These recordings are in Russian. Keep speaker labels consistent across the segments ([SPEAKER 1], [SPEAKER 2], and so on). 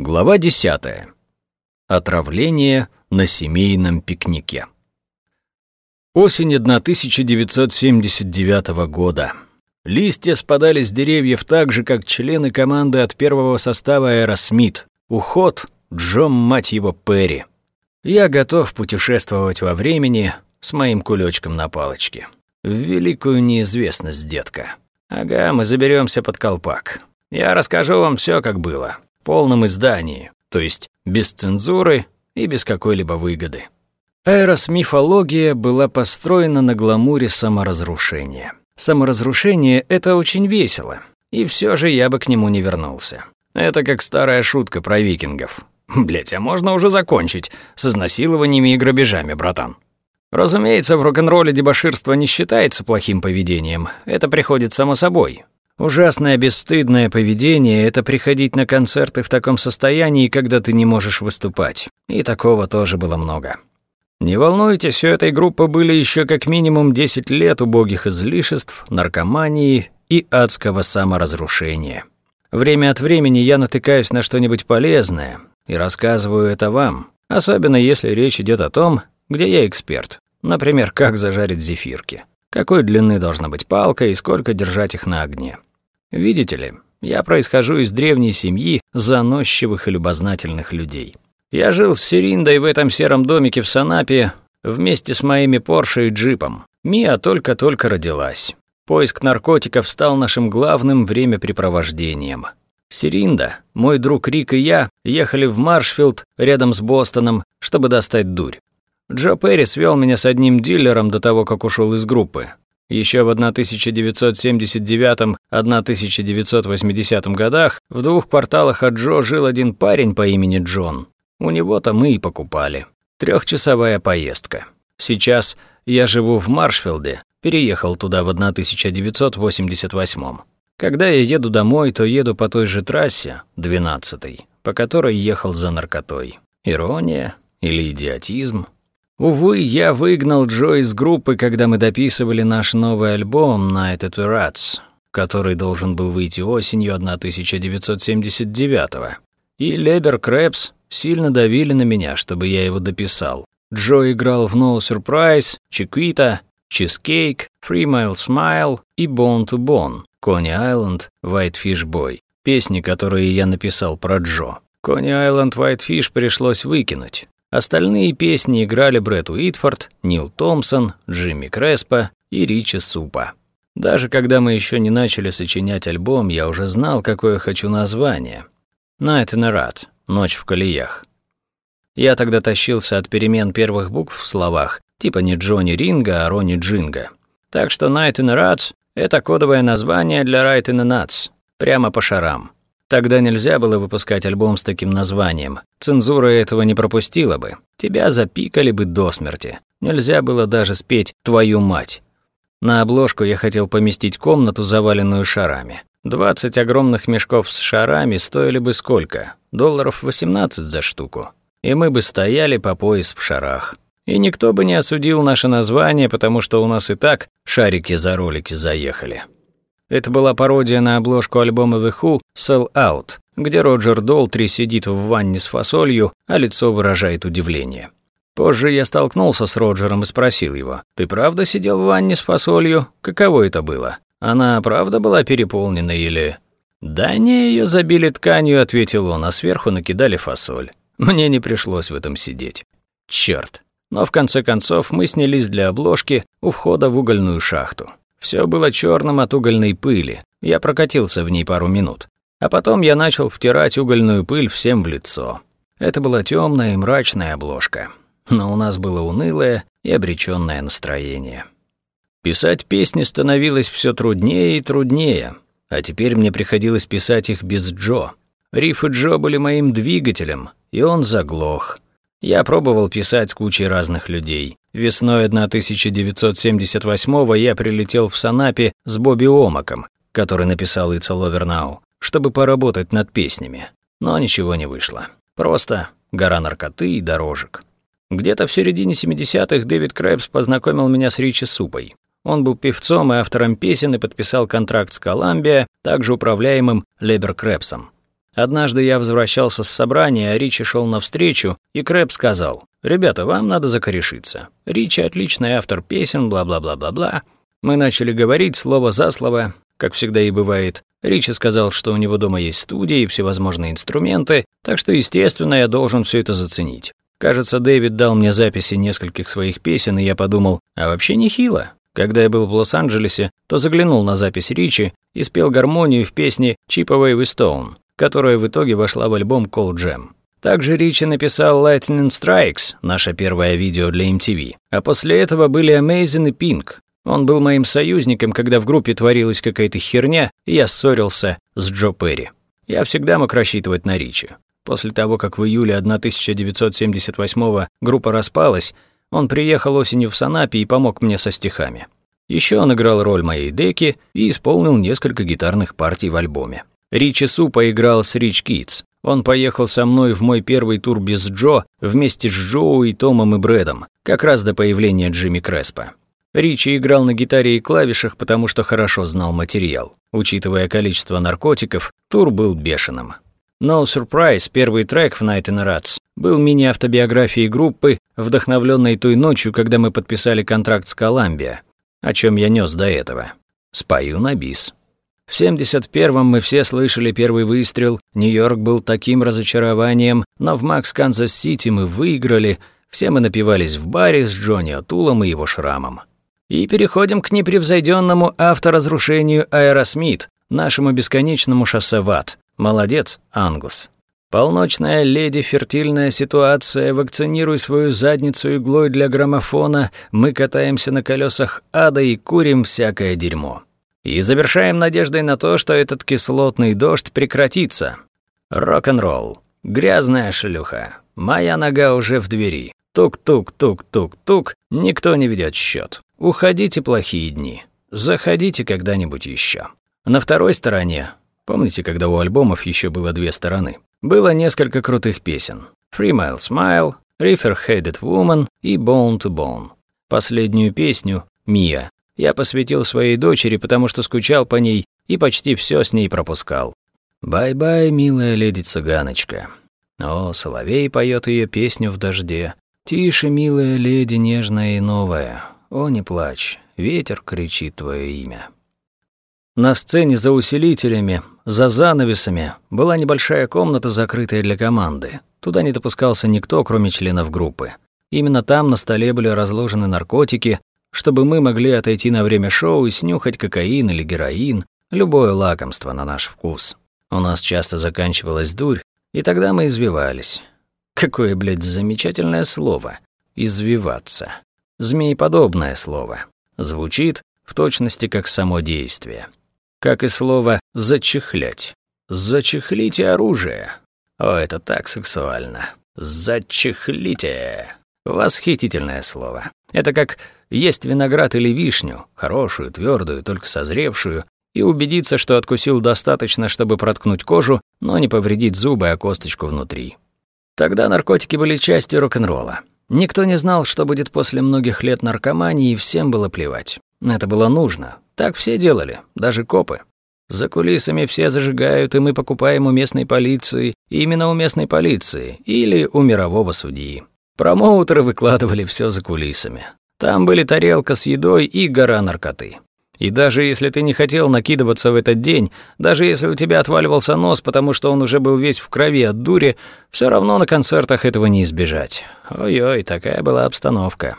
[SPEAKER 1] Глава 10. Отравление на семейном пикнике. Осень 1979 года. Листья спадали с деревьев так же, как члены команды от первого состава Аэросмит. Уход Джо, мать его, Перри. Я готов путешествовать во времени с моим кулечком на палочке. В великую неизвестность, детка. Ага, мы заберемся под колпак. Я расскажу вам все, как было полном издании, то есть без цензуры и без какой-либо выгоды. Аэросмифология была построена на гламуре саморазрушения. Саморазрушение — это очень весело, и все же я бы к нему не вернулся. Это как старая шутка про викингов. Блять, а можно уже закончить с изнасилованиями и грабежами, братан? Разумеется, в рок-н-ролле дебоширство не считается плохим поведением. Это приходит само собой. Ужасное бесстыдное поведение — это приходить на концерты в таком состоянии, когда ты не можешь выступать. И такого тоже было много. Не волнуйтесь, у этой группы были еще как минимум 10 лет убогих излишеств, наркомании и адского саморазрушения. Время от времени я натыкаюсь на что-нибудь полезное и рассказываю это вам, особенно если речь идет о том, где я эксперт. Например, как зажарить зефирки. Какой длины должна быть палка и сколько держать их на огне. Видите ли, я происхожу из древней семьи заносчивых и любознательных людей. Я жил с Сериндой в этом сером домике в Санапе вместе с моими Порше и джипом. Мия только-только родилась. Поиск наркотиков стал нашим главным времяпрепровождением. Серинда, мой друг Рик и я ехали в Маршфилд рядом с Бостоном, чтобы достать дурь. Джо Перри свел меня с одним дилером до того, как ушел из группы. Еще в 1979-1980 годах в двух кварталах от Джо жил один парень по имени Джон. У него-то мы и покупали. Трехчасовая поездка. Сейчас я живу в Маршфилде, переехал туда в 1988 -м. Когда я еду домой, то еду по той же трассе, 12 по которой ехал за наркотой. Ирония или идиотизм? Увы, я выгнал Джо из группы, когда мы дописывали наш новый альбом «Night at the Rats», который должен был выйти осенью 1979-го. И Лебер Крэпс сильно давили на меня, чтобы я его дописал. Джо играл в No Surprise, Chiquita, Cheesecake, Three Mile Smile и Bone to Bone, Coney Island, Whitefish Boy, песни, которые я написал про Джо. Coney Island Whitefish пришлось выкинуть. Остальные песни играли Брэд Уитфорд, Нил Томпсон, Джимми Креспо и Ричи Супа. Даже когда мы еще не начали сочинять альбом, я уже знал, какое хочу название. «Night in a Rat» — «Ночь в колеях». Я тогда тащился от перемен первых букв в словах, типа не Джонни Ринга, а Ронни Джинга. Так что «Night in a Rats» — это кодовое название для «Right in a Nuts», прямо по шарам. Тогда нельзя было выпускать альбом с таким названием. Цензура этого не пропустила бы. Тебя запикали бы до смерти. Нельзя было даже спеть «Твою мать». На обложку я хотел поместить комнату, заваленную шарами. 20 огромных мешков с шарами стоили бы сколько? Долларов 18 за штуку. И мы бы стояли по пояс в шарах. И никто бы не осудил наше название, потому что у нас и так шарики за ролики заехали. Это была пародия на обложку альбома The Who «Sell Out», где Роджер Долтри сидит в ванне с фасолью, а лицо выражает удивление. Позже я столкнулся с Роджером и спросил его, «Ты правда сидел в ванне с фасолью? Каково это было? Она правда была переполнена или...» «Да не, ее забили тканью», — ответил он, а сверху накидали фасоль. Мне не пришлось в этом сидеть. Черт. Но в конце концов мы снялись для обложки у входа в угольную шахту. Все было черным от угольной пыли. Я прокатился в ней пару минут. А потом я начал втирать угольную пыль всем в лицо. Это была темная и мрачная обложка. Но у нас было унылое и обреченное настроение. Писать песни становилось все труднее и труднее, а теперь мне приходилось писать их без Джо. Рифы Джо были моим двигателем, и он заглох. Я пробовал писать с кучей разных людей. Весной 1978-го я прилетел в Санапе с Бобби Омаком, который написал «It's all over now», чтобы поработать над песнями. Но ничего не вышло. Просто гора наркоты и дорожек. Где-то в середине 70-х Дэвид Крэпс познакомил меня с Ричи Супой. Он был певцом и автором песен и подписал контракт с Коламбия, также управляемым Лебер Крэпсом. Однажды я возвращался с собрания, а Ричи шел навстречу, и Крэп сказал, «Ребята, вам надо закорешиться. Ричи отличный автор песен, бла-бла-бла-бла-бла». Мы начали говорить слово за слово, как всегда и бывает. Ричи сказал, что у него дома есть студия и всевозможные инструменты, так что, естественно, я должен все это заценить. Кажется, Дэвид дал мне записи нескольких своих песен, и я подумал, а вообще нехило. Когда я был в Лос-Анджелесе, то заглянул на запись Ричи и спел гармонию в песне «Chip Away with Stone», которая в итоге вошла в альбом Cold Jam. Также Ричи написал Lightning Strikes, наше первое видео для MTV. А после этого были Amazing и Pink. Он был моим союзником, когда в группе творилась какая-то херня, и я ссорился с Джо Перри. Я всегда мог рассчитывать на Ричи. После того, как в июле 1978 группа распалась, он приехал осенью в Санапи и помог мне со стихами. Еще он играл роль моей деки и исполнил несколько гитарных партий в альбоме. Ричи Су поиграл с Рич Китс. Он поехал со мной в мой первый тур без Джо вместе с Джоу и Томом и Брэдом, как раз до появления Джимми Креспа. Ричи играл на гитаре и клавишах, потому что хорошо знал материал. Учитывая количество наркотиков, тур был бешеным. No Surprise, первый трек в Night in Rats, был мини-автобиографией группы, вдохновленной той ночью, когда мы подписали контракт с Columbia, о чем я нес до этого. Спою на бис. В 71-м мы все слышали первый выстрел, Нью-Йорк был таким разочарованием, но в Макс Канзас-Сити мы выиграли, все мы напивались в баре с Джонни Атулом и его шрамом. И переходим к непревзойденному авторазрушению Аэросмит, нашему бесконечному шоссе в. Молодец, Ангус. Полночная леди, фертильная ситуация, вакцинируй свою задницу иглой для граммофона, мы катаемся на колесах ада и курим всякое дерьмо. И завершаем надеждой на то, что этот кислотный дождь прекратится. Рок-н-ролл. Грязная шлюха. Моя нога уже в двери. Тук-тук-тук-тук-тук. Никто не ведет счет. Уходите, плохие дни. Заходите когда-нибудь еще. На второй стороне, помните, когда у альбомов еще было две стороны, было несколько крутых песен. Three Mile Smile, Reefer Headed Woman и Bone to Bone. Последнюю песню, Мия, я посвятил своей дочери, потому что скучал по ней и почти все с ней пропускал. «Бай-бай, милая леди-цыганочка». О, соловей поет ее песню в дожде. «Тише, милая леди, нежная и новая. О, не плачь, ветер кричит твое имя». На сцене за усилителями, за занавесами, была небольшая комната, закрытая для команды. Туда не допускался никто, кроме членов группы. Именно там на столе были разложены наркотики, чтобы мы могли отойти на время шоу и снюхать кокаин или героин, любое лакомство на наш вкус. У нас часто заканчивалась дурь, и тогда мы извивались. Какое, блядь, замечательное слово извиваться. Змееподобное слово. Звучит в точности как само действие. Как и слово зачехлять. Зачехлите оружие. О, это так сексуально. Зачехлите. Восхитительное слово. Это как есть виноград или вишню, хорошую, твердую, только созревшую, и убедиться, что откусил достаточно, чтобы проткнуть кожу, но не повредить зубы, а косточку внутри. Тогда наркотики были частью рок-н-ролла. Никто не знал, что будет после многих лет наркомании, и всем было плевать. Это было нужно. Так все делали, даже копы. За кулисами все зажигают, и мы покупаем у местной полиции, именно у местной полиции, или у мирового судьи. Промоутеры выкладывали все за кулисами. Там были тарелка с едой и гора наркоты. И даже если ты не хотел накидываться в этот день, даже если у тебя отваливался нос, потому что он уже был весь в крови от дури, все равно на концертах этого не избежать. Ой-ой, такая была обстановка.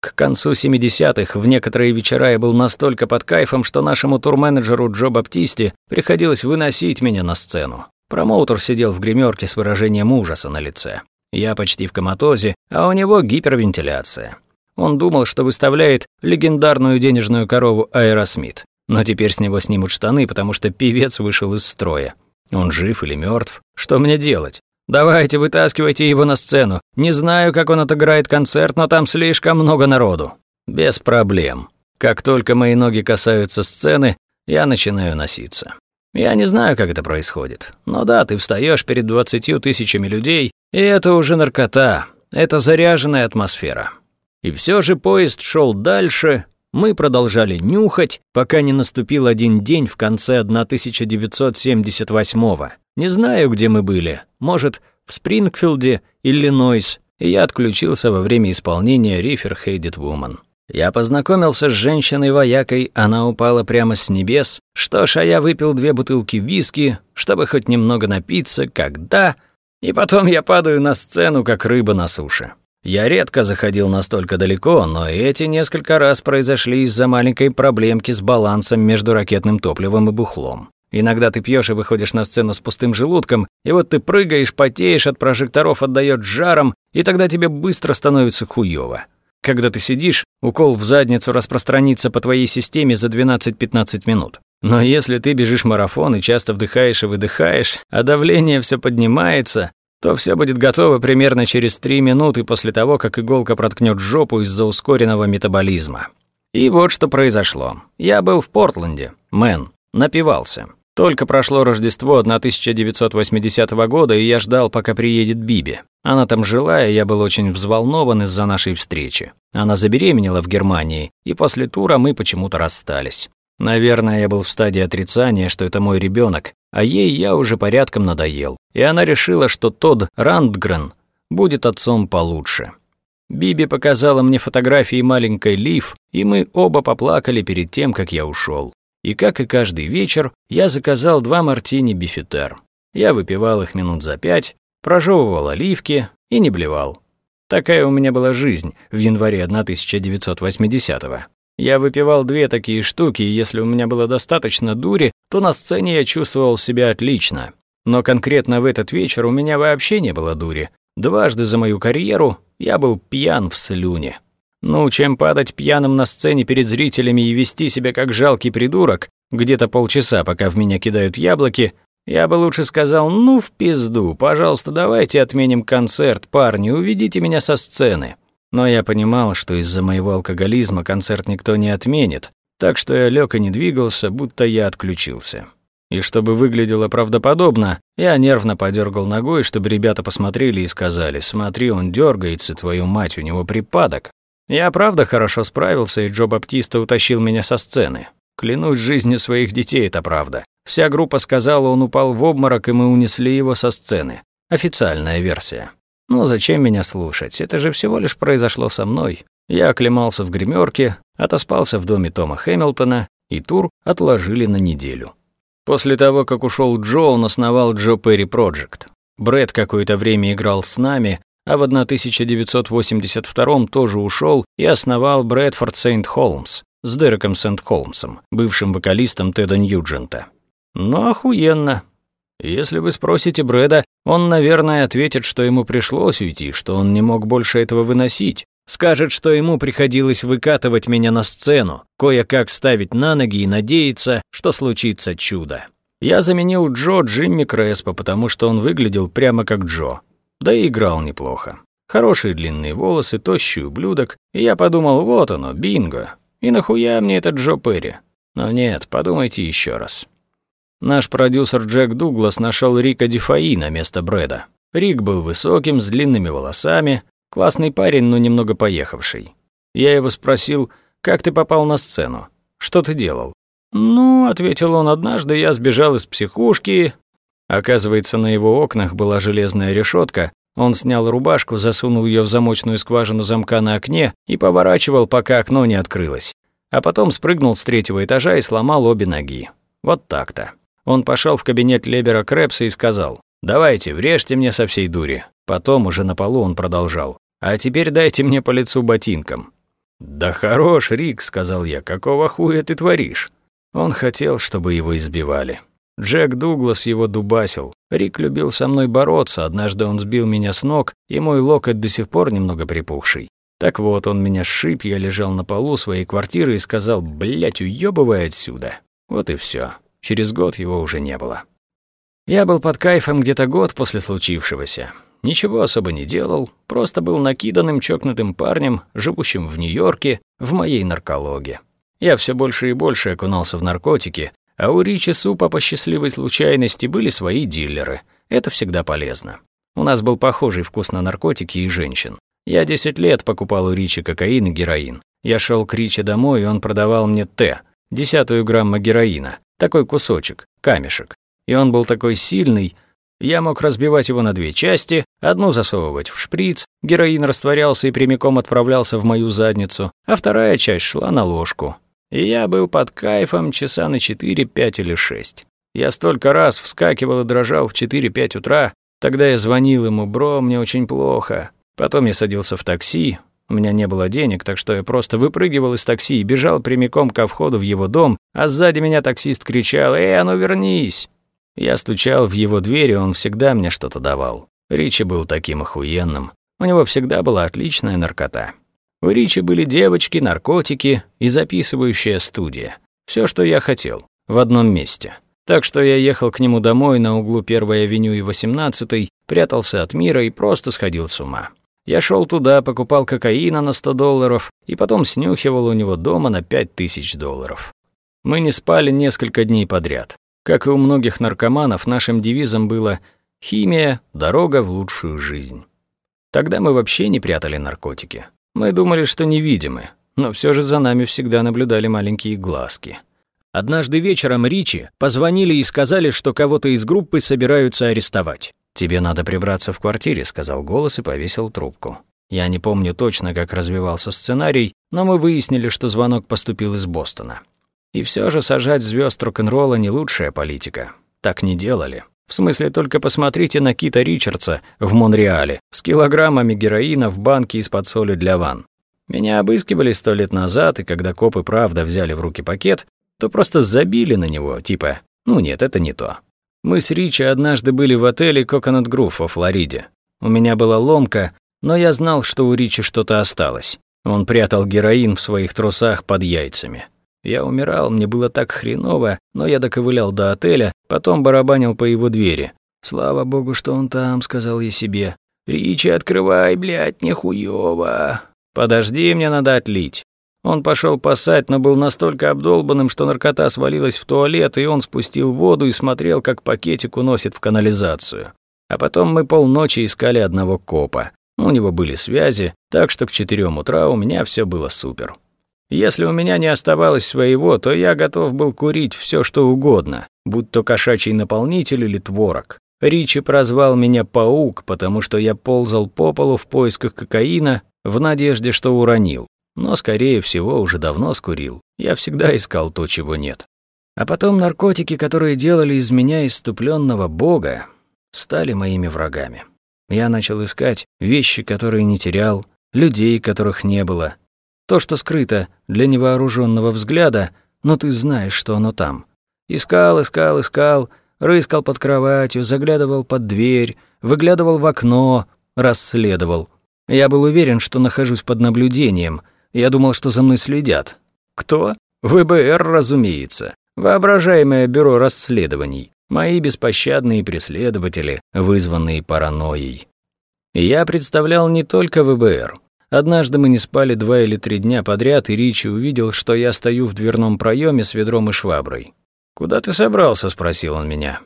[SPEAKER 1] К концу 70-х в некоторые вечера я был настолько под кайфом, что нашему турменеджеру Джо Баптисте приходилось выносить меня на сцену. Промоутер сидел в гримерке с выражением ужаса на лице. Я почти в коматозе, а у него гипервентиляция. Он думал, что выставляет легендарную денежную корову Аэросмит. Но теперь с него снимут штаны, потому что певец вышел из строя. Он жив или мертв? Что мне делать? Давайте, вытаскивайте его на сцену. Не знаю, как он отыграет концерт, но там слишком много народу. Без проблем. Как только мои ноги касаются сцены, я начинаю носиться. Я не знаю, как это происходит. Но да, ты встаешь перед двадцатью тысячами людей, и это уже наркота. Это заряженная атмосфера. И все же поезд шел дальше, Мы продолжали нюхать, пока не наступил один день в конце 1978-го. Не знаю, где мы были. Может, в Спрингфилде, Иллинойс. И я отключился во время исполнения «Рифер Хейдит Woman». Я познакомился с женщиной-воякой, она упала прямо с небес. Что ж, а я выпил две бутылки виски, чтобы хоть немного напиться, когда... И потом я падаю на сцену, как рыба на суше. Я редко заходил настолько далеко, но эти несколько раз произошли из-за маленькой проблемки с балансом между ракетным топливом и бухлом. Иногда ты пьешь и выходишь на сцену с пустым желудком, и вот ты прыгаешь, потеешь, от прожекторов отдаёт жаром, и тогда тебе быстро становится хуёво. Когда ты сидишь, укол в задницу распространится по твоей системе за 12-15 минут. Но если ты бежишь марафон и часто вдыхаешь и выдыхаешь, а давление все поднимается, то все будет готово примерно через три минуты после того, как иголка проткнет жопу из-за ускоренного метаболизма. И вот что произошло. Я был в Портленде, Мэн, напивался. Только прошло Рождество 1980 года, и я ждал, пока приедет Биби. Она там жила, и я был очень взволнован из-за нашей встречи. Она забеременела в Германии, и после тура мы почему-то расстались. Наверное, я был в стадии отрицания, что это мой ребенок, а ей я уже порядком надоел. И она решила, что Тодд Рандгрен будет отцом получше. Биби показала мне фотографии маленькой Лив, и мы оба поплакали перед тем, как я ушел. И как и каждый вечер, я заказал два мартини бифетер. Я выпивал их минут за пять, прожевывал оливки и не блевал. Такая у меня была жизнь в январе 1980-го. Я выпивал две такие штуки, и если у меня было достаточно дури, то на сцене я чувствовал себя отлично. Но конкретно в этот вечер у меня вообще не было дури. Дважды за мою карьеру я был пьян в слюне. Ну, чем падать пьяным на сцене перед зрителями и вести себя как жалкий придурок, где-то полчаса, пока в меня кидают яблоки, я бы лучше сказал, ну в пизду, пожалуйста, давайте отменим концерт, парни, уведите меня со сцены. Но я понимал, что из-за моего алкоголизма концерт никто не отменит, так что я лег и не двигался, будто я отключился. И чтобы выглядело правдоподобно, я нервно подергал ногой, чтобы ребята посмотрели и сказали, «Смотри, он дергается, твою мать, у него припадок». Я правда хорошо справился, и Джо Баптиста утащил меня со сцены. Клянусь жизнью своих детей, это правда. Вся группа сказала, он упал в обморок, и мы унесли его со сцены. Официальная версия. Ну, зачем меня слушать? Это же всего лишь произошло со мной. Я оклемался в гримерке, отоспался в доме Тома Хэмилтона, и тур отложили на неделю. После того, как ушел Джо, он основал Джо Перри Проджект. Брэд какое-то время играл с нами, а в 1982 тоже ушел и основал Брэдфорд Сент Холмс с Дереком Сент Холмсом, бывшим вокалистом Теда Ньюджента. Ну, охуенно. Если вы спросите Брэда, он, наверное, ответит, что ему пришлось уйти, что он не мог больше этого выносить. Скажет, что ему приходилось выкатывать меня на сцену, кое-как ставить на ноги и надеяться, что случится чудо. Я заменил Джо Джимми Креспо, потому что он выглядел прямо как Джо. Да и играл неплохо. Хорошие длинные волосы, тощий ублюдок, и я подумал, вот оно, бинго. И нахуя мне этот Джо Перри? Но нет, подумайте еще раз. Наш продюсер Джек Дуглас нашел Рика Дефаи на место Брэда. Рик был высоким, с длинными волосами, классный парень, но немного поехавший. Я его спросил, как ты попал на сцену? Что ты делал? «Ну», — ответил он, — «однажды я сбежал из психушки, Оказывается, на его окнах была железная решетка. Он снял рубашку, засунул ее в замочную скважину замка на окне и поворачивал, пока окно не открылось. А потом спрыгнул с третьего этажа и сломал обе ноги. Вот так-то. Он пошел в кабинет Лебера Крэпса и сказал, «Давайте, врежьте мне со всей дури». Потом уже на полу он продолжал, «А теперь дайте мне по лицу ботинком». «Да хорош, Рик», — сказал я, — «какого хуя ты творишь?» Он хотел, чтобы его избивали. Джек Дуглас его дубасил. Рик любил со мной бороться, однажды он сбил меня с ног, и мой локоть до сих пор немного припухший. Так вот, он меня сшиб, я лежал на полу своей квартиры и сказал, блядь, уёбывай отсюда. Вот и всё. Через год его уже не было. Я был под кайфом где-то год после случившегося. Ничего особо не делал, просто был накиданным чокнутым парнем, живущим в Нью-Йорке, в моей наркологе. Я все больше и больше окунался в наркотики, а у Ричи Супа по счастливой случайности были свои дилеры. Это всегда полезно. У нас был похожий вкус на наркотики и женщин. Я 10 лет покупал у Ричи кокаин и героин. Я шел к Ричи домой, и он продавал мне Т, десятую грамма героина, такой кусочек, камешек. И он был такой сильный, я мог разбивать его на две части, одну засовывать в шприц, героин растворялся и прямиком отправлялся в мою задницу, а вторая часть шла на ложку. И я был под кайфом часа на 4, 5 или 6. Я столько раз вскакивал и дрожал в 4-5 утра, тогда я звонил ему, бро, мне очень плохо. Потом я садился в такси, у меня не было денег, так что я просто выпрыгивал из такси и бежал прямиком ко входу в его дом, а сзади меня таксист кричал «Эй, а ну вернись!». Я стучал в его дверь, и он всегда мне что-то давал. Ричи был таким охуенным. У него всегда была отличная наркота. У Ричи были девочки, наркотики и записывающая студия. Все, что я хотел, в одном месте. Так что я ехал к нему домой на углу 1-й авеню и 18-й, прятался от мира и просто сходил с ума. Я шел туда, покупал кокаина на 100 долларов и потом снюхивал у него дома на 5000 долларов. Мы не спали несколько дней подряд. Как и у многих наркоманов, нашим девизом было «Химия – дорога в лучшую жизнь». Тогда мы вообще не прятали наркотики. Мы думали, что невидимы, но все же за нами всегда наблюдали маленькие глазки. Однажды вечером Ричи позвонили и сказали, что кого-то из группы собираются арестовать. «Тебе надо прибраться в квартире», — сказал голос и повесил трубку. Я не помню точно, как развивался сценарий, но мы выяснили, что звонок поступил из Бостона. И все же сажать звезд рок-н-ролла не лучшая политика. Так не делали. В смысле, только посмотрите на Кита Ричардса в Монреале с килограммами героина в банке из-под соли для ванн. Меня обыскивали сто лет назад, и когда копы правда взяли в руки пакет, то просто забили на него, типа «ну нет, это не то». Мы с Ричи однажды были в отеле Coconut Grove во Флориде. У меня была ломка, но я знал, что у Ричи что-то осталось. Он прятал героин в своих трусах под яйцами. Я умирал, мне было так хреново, но я доковылял до отеля, потом барабанил по его двери. «Слава богу, что он там», — сказал я себе. «Ричи, открывай, блядь, нехуёво». «Подожди, мне надо отлить». Он пошел пасать, но был настолько обдолбанным, что наркота свалилась в туалет, и он спустил воду и смотрел, как пакетик уносит в канализацию. А потом мы полночи искали одного копа. У него были связи, так что к четырем утра у меня все было супер. Если у меня не оставалось своего, то я готов был курить все, что угодно, будь то кошачий наполнитель или творог. Ричи прозвал меня «паук», потому что я ползал по полу в поисках кокаина в надежде, что уронил. Но, скорее всего, уже давно скурил. Я всегда искал то, чего нет. А потом наркотики, которые делали из меня иступленного бога, стали моими врагами. Я начал искать вещи, которые не терял, людей, которых не было, то, что скрыто для невооруженного взгляда, но ты знаешь, что оно там. Искал, искал, искал, рыскал под кроватью, заглядывал под дверь, выглядывал в окно, расследовал. Я был уверен, что нахожусь под наблюдением. Я думал, что за мной следят. Кто? ВБР, разумеется. Воображаемое бюро расследований. Мои беспощадные преследователи, вызванные паранойей. Я представлял не только ВБР. Однажды мы не спали два или три дня подряд, и Ричи увидел, что я стою в дверном проеме с ведром и шваброй. «Куда ты собрался?» — спросил он меня.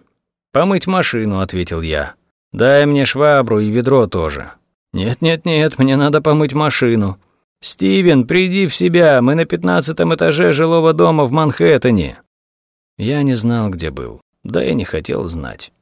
[SPEAKER 1] «Помыть машину», — ответил я. «Дай мне швабру и ведро тоже». «Нет-нет-нет, мне надо помыть машину». «Стивен, приди в себя, мы на пятнадцатом этаже жилого дома в Манхэттене». Я не знал, где был, да и не хотел знать.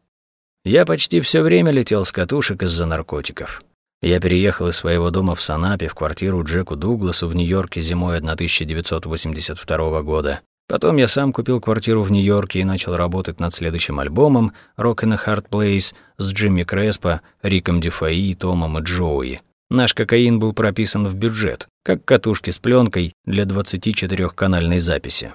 [SPEAKER 1] Я почти все время летел с катушек из-за наркотиков. Я переехал из своего дома в Санапе в квартиру Джеку Дугласу в Нью-Йорке зимой 1982 года. Потом я сам купил квартиру в Нью-Йорке и начал работать над следующим альбомом «Rock in a Hard Place» с Джимми Креспо, Риком Дефаи, Томом и Джоуи. Наш кокаин был прописан в бюджет, как катушки с пленкой для 24-канальной записи.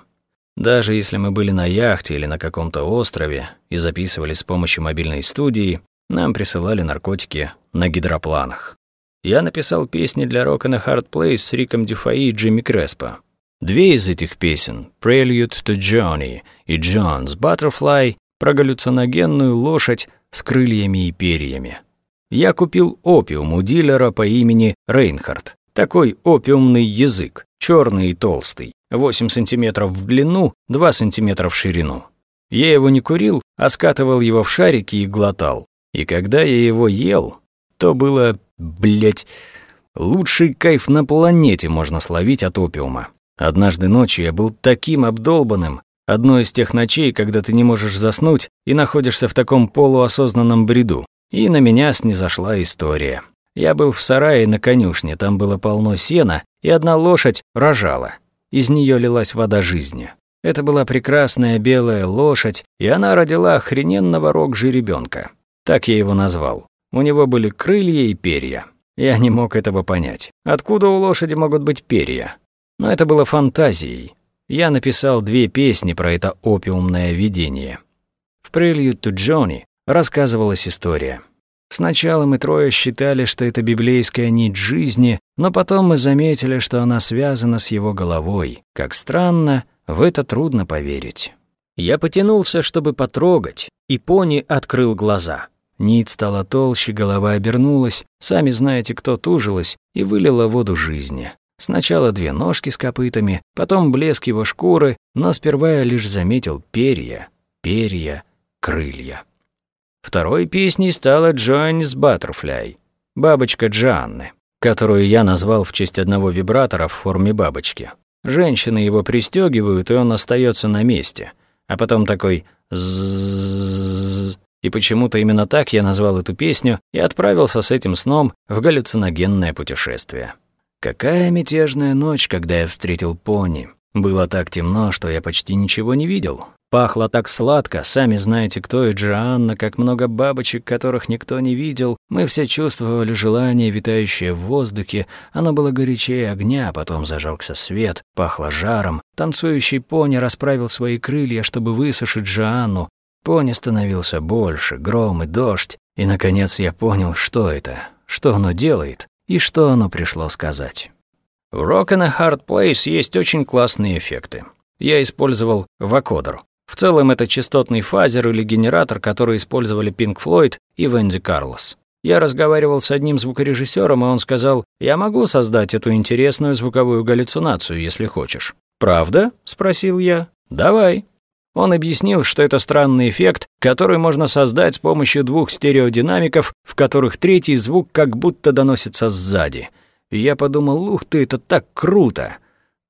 [SPEAKER 1] Даже если мы были на яхте или на каком-то острове и записывали с помощью мобильной студии, нам присылали наркотики на гидропланах. Я написал песни для Rock and Hard Place с Риком Дюфаи и Джимми Креспо. Две из этих песен, Prelude to Johnny и John's Butterfly, про галлюциногенную лошадь с крыльями и перьями. Я купил опиум у дилера по имени Рейнхард. Такой опиумный язык, черный и толстый, 8 сантиметров в длину, 2 сантиметра в ширину. Я его не курил, а скатывал его в шарики и глотал. И когда я его ел, то было, блять, Лучший кайф на планете можно словить от опиума. Однажды ночью я был таким обдолбанным, одной из тех ночей, когда ты не можешь заснуть и находишься в таком полуосознанном бреду. И на меня снизошла история. Я был в сарае на конюшне, там было полно сена, и одна лошадь рожала. Из нее лилась вода жизни. Это была прекрасная белая лошадь, и она родила охрененного рог-жеребёнка. Так я его назвал. У него были крылья и перья. Я не мог этого понять. Откуда у лошади могут быть перья? Но это было фантазией. Я написал две песни про это опиумное видение. В «Prelude to Johnny» рассказывалась история. Сначала мы трое считали, что это библейская нить жизни, но потом мы заметили, что она связана с его головой. Как странно, в это трудно поверить. Я потянулся, чтобы потрогать, и пони открыл глаза. Нить стала толще, голова обернулась, сами знаете, кто тужилась, и вылила воду жизни. Сначала две ножки с копытами, потом блеск его шкуры, но сперва я лишь заметил перья, перья, крылья. Второй песней стала «Джоаннис Баттерфляй», бабочка Джанны, которую я назвал в честь одного вибратора в форме бабочки. Женщины его пристегивают, и он остается на месте. А потом такой «ззззз». И почему-то именно так я назвал эту песню и отправился с этим сном в галлюциногенное путешествие. Какая мятежная ночь, когда я встретил пони. Было так темно, что я почти ничего не видел. Пахло так сладко, сами знаете, кто и Джоанна, как много бабочек, которых никто не видел. Мы все чувствовали желание, витающее в воздухе. Оно было горячее огня, потом зажегся свет, пахло жаром. Танцующий пони расправил свои крылья, чтобы высушить Джоанну. Пони становился больше, гром и дождь. И, наконец, я понял, что это, что оно делает и что оно пришло сказать. В Rock and a Hard Place есть очень классные эффекты. Я использовал вакодер. В целом это частотный фазер или генератор, который использовали Pink Floyd и Венди Карлос. Я разговаривал с одним звукорежиссером, и он сказал, «Я могу создать эту интересную звуковую галлюцинацию, если хочешь». «Правда?» — спросил я. «Давай». Он объяснил, что это странный эффект, который можно создать с помощью двух стереодинамиков, в которых третий звук как будто доносится сзади. И я подумал, ух ты, это так круто!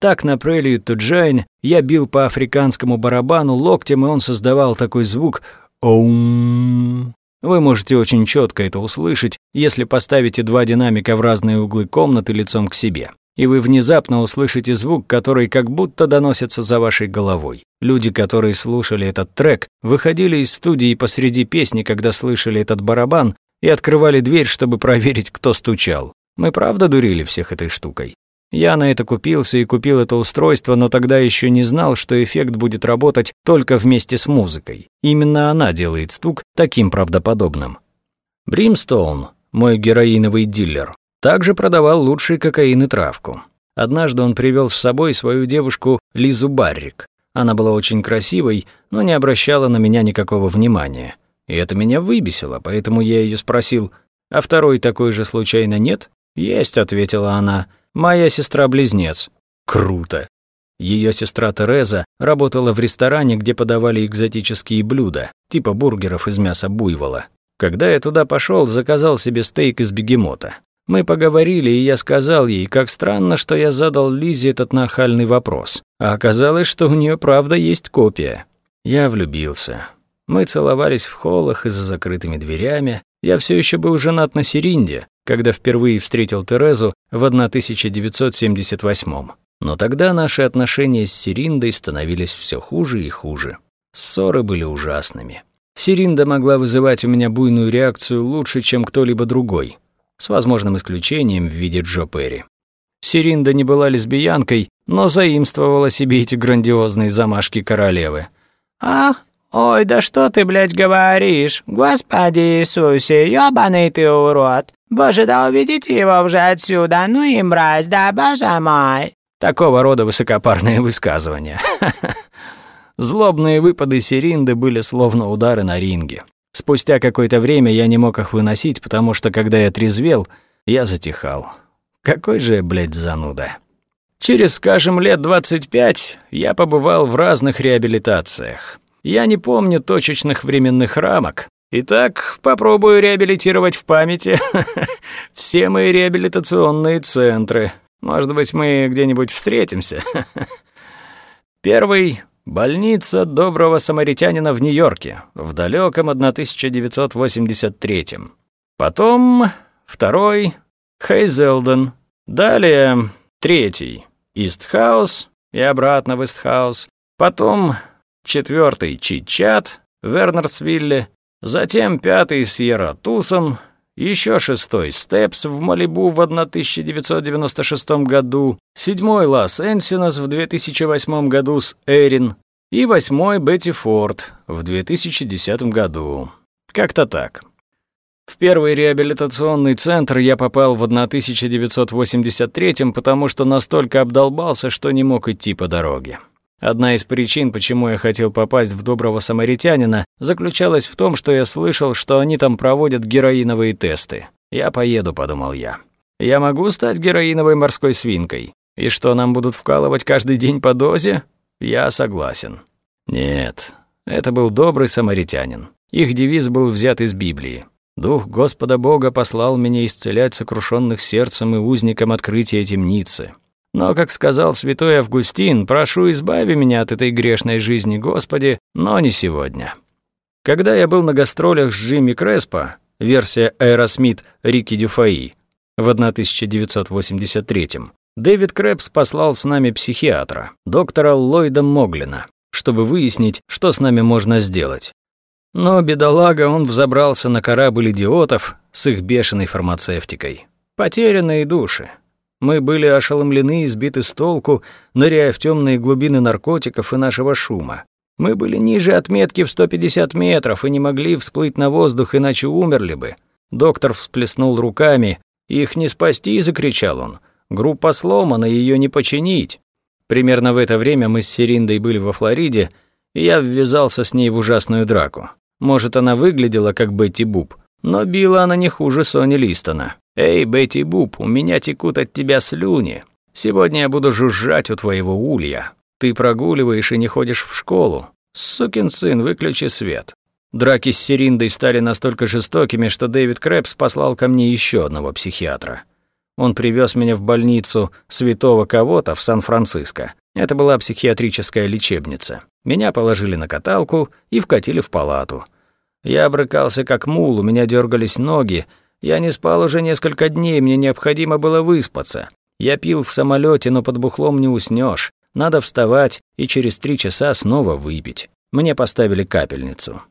[SPEAKER 1] Так на to Join я бил по африканскому барабану локтем, и он создавал такой звук «Оум». Вы можете очень четко это услышать, если поставите два динамика в разные углы комнаты лицом к себе. И вы внезапно услышите звук, который как будто доносится за вашей головой. Люди, которые слушали этот трек, выходили из студии посреди песни, когда слышали этот барабан, и открывали дверь, чтобы проверить, кто стучал. Мы правда дурили всех этой штукой? Я на это купился и купил это устройство, но тогда еще не знал, что эффект будет работать только вместе с музыкой. Именно она делает стук таким правдоподобным. Бримстоун, мой героиновый дилер, также продавал лучший кокаин и травку. Однажды он привел с собой свою девушку Лизу Баррик. Она была очень красивой, но не обращала на меня никакого внимания. И это меня выбесило, поэтому я ее спросил, «А второй такой же случайно нет?» «Есть», — ответила она, — Моя сестра-близнец. Круто. Ее сестра Тереза работала в ресторане, где подавали экзотические блюда, типа бургеров из мяса буйвола. Когда я туда пошел, заказал себе стейк из бегемота. Мы поговорили, и я сказал ей, как странно, что я задал Лизе этот нахальный вопрос. А оказалось, что у нее правда есть копия. Я влюбился. Мы целовались в холлах и за закрытыми дверями. Я все еще был женат на Серинде, когда впервые встретил Терезу в 1978 Но тогда наши отношения с Сириндой становились все хуже и хуже. Ссоры были ужасными. Сиринда могла вызывать у меня буйную реакцию лучше, чем кто-либо другой, с возможным исключением в виде Джо Перри. Сиринда не была лесбиянкой, но заимствовала себе эти грандиозные замашки королевы.
[SPEAKER 2] «А, ой, да что ты, блядь, говоришь? Господи Иисусе, ёбаный ты урод! Боже, да уведите его уже отсюда, ну и мразь, да, боже мой!»
[SPEAKER 1] Такого рода высокопарные высказывания. Злобные выпады Серинды были словно удары на ринге. Спустя какое-то время я не мог их выносить, потому что, когда я трезвел, я затихал. Какой же блядь, зануда. Через, скажем, лет 25 я побывал в разных реабилитациях. Я не помню точечных временных рамок, Итак, попробую реабилитировать в памяти все мои реабилитационные центры. Может быть, мы где-нибудь встретимся. Первый — больница доброго самаритянина в Нью-Йорке в далеком 1983 -м. Потом второй — Хейзелден. Далее третий — Истхаус и обратно в Истхаус. Потом четвертый — Чичат Вернерсвилле. Затем пятый — Сьерра Тусон — еще шестой «Степс» в Малибу в 1996 году, седьмой «Лас Энсинос» в 2008 году с Эрин и восьмой «Бетти Форд» в 2010 году. Как-то так. В первый реабилитационный центр я попал в 1983 потому что настолько обдолбался, что не мог идти по дороге. Одна из причин, почему я хотел попасть в доброго самаритянина, заключалась в том, что я слышал, что они там проводят героиновые тесты. Я поеду, подумал я. Я могу стать героиновой морской свинкой. И что нам будут вкалывать каждый день по дозе? Я согласен. Нет, это был добрый самаритянин. Их девиз был взят из Библии. Дух Господа Бога послал меня исцелять сокрушенных сердцем и узникам открытия темницы. Но, как сказал святой Августин, прошу избави меня от этой грешной жизни, Господи, но не сегодня. Когда я был на гастролях с Джимми Креспо, версия Аэросмит Рики Дюфаи, в 1983-м, Дэвид Крэпс послал с нами психиатра, доктора Ллойда Моглина, чтобы выяснить, что с нами можно сделать. Но, бедолага, он взобрался на корабль идиотов с их бешеной фармацевтикой. Потерянные души. Мы были ошеломлены и сбиты с толку, ныряя в темные глубины наркотиков и нашего шума. Мы были ниже отметки в 150 метров и не могли всплыть на воздух, иначе умерли бы. Доктор всплеснул руками. «Их не спасти!» — закричал он. «Группа сломана, ее не починить!» Примерно в это время мы с Сериндой были во Флориде, и я ввязался с ней в ужасную драку. Может, она выглядела как Бетти Буб, но била она не хуже Сони Листона. «Эй, Бетти Буб, у меня текут от тебя слюни. Сегодня я буду жужжать у твоего улья. Ты прогуливаешь и не ходишь в школу. Сукин сын, выключи свет». Драки с Сериндой стали настолько жестокими, что Дэвид Крэпс послал ко мне еще одного психиатра. Он привез меня в больницу святого кого-то в Сан-Франциско. Это была психиатрическая лечебница. Меня положили на каталку и вкатили в палату. Я обрыкался как мул, у меня дергались ноги. Я не спал уже несколько дней, мне необходимо было выспаться. Я пил в самолете, но под бухлом не уснешь. Надо вставать и через три часа снова выпить. Мне поставили капельницу.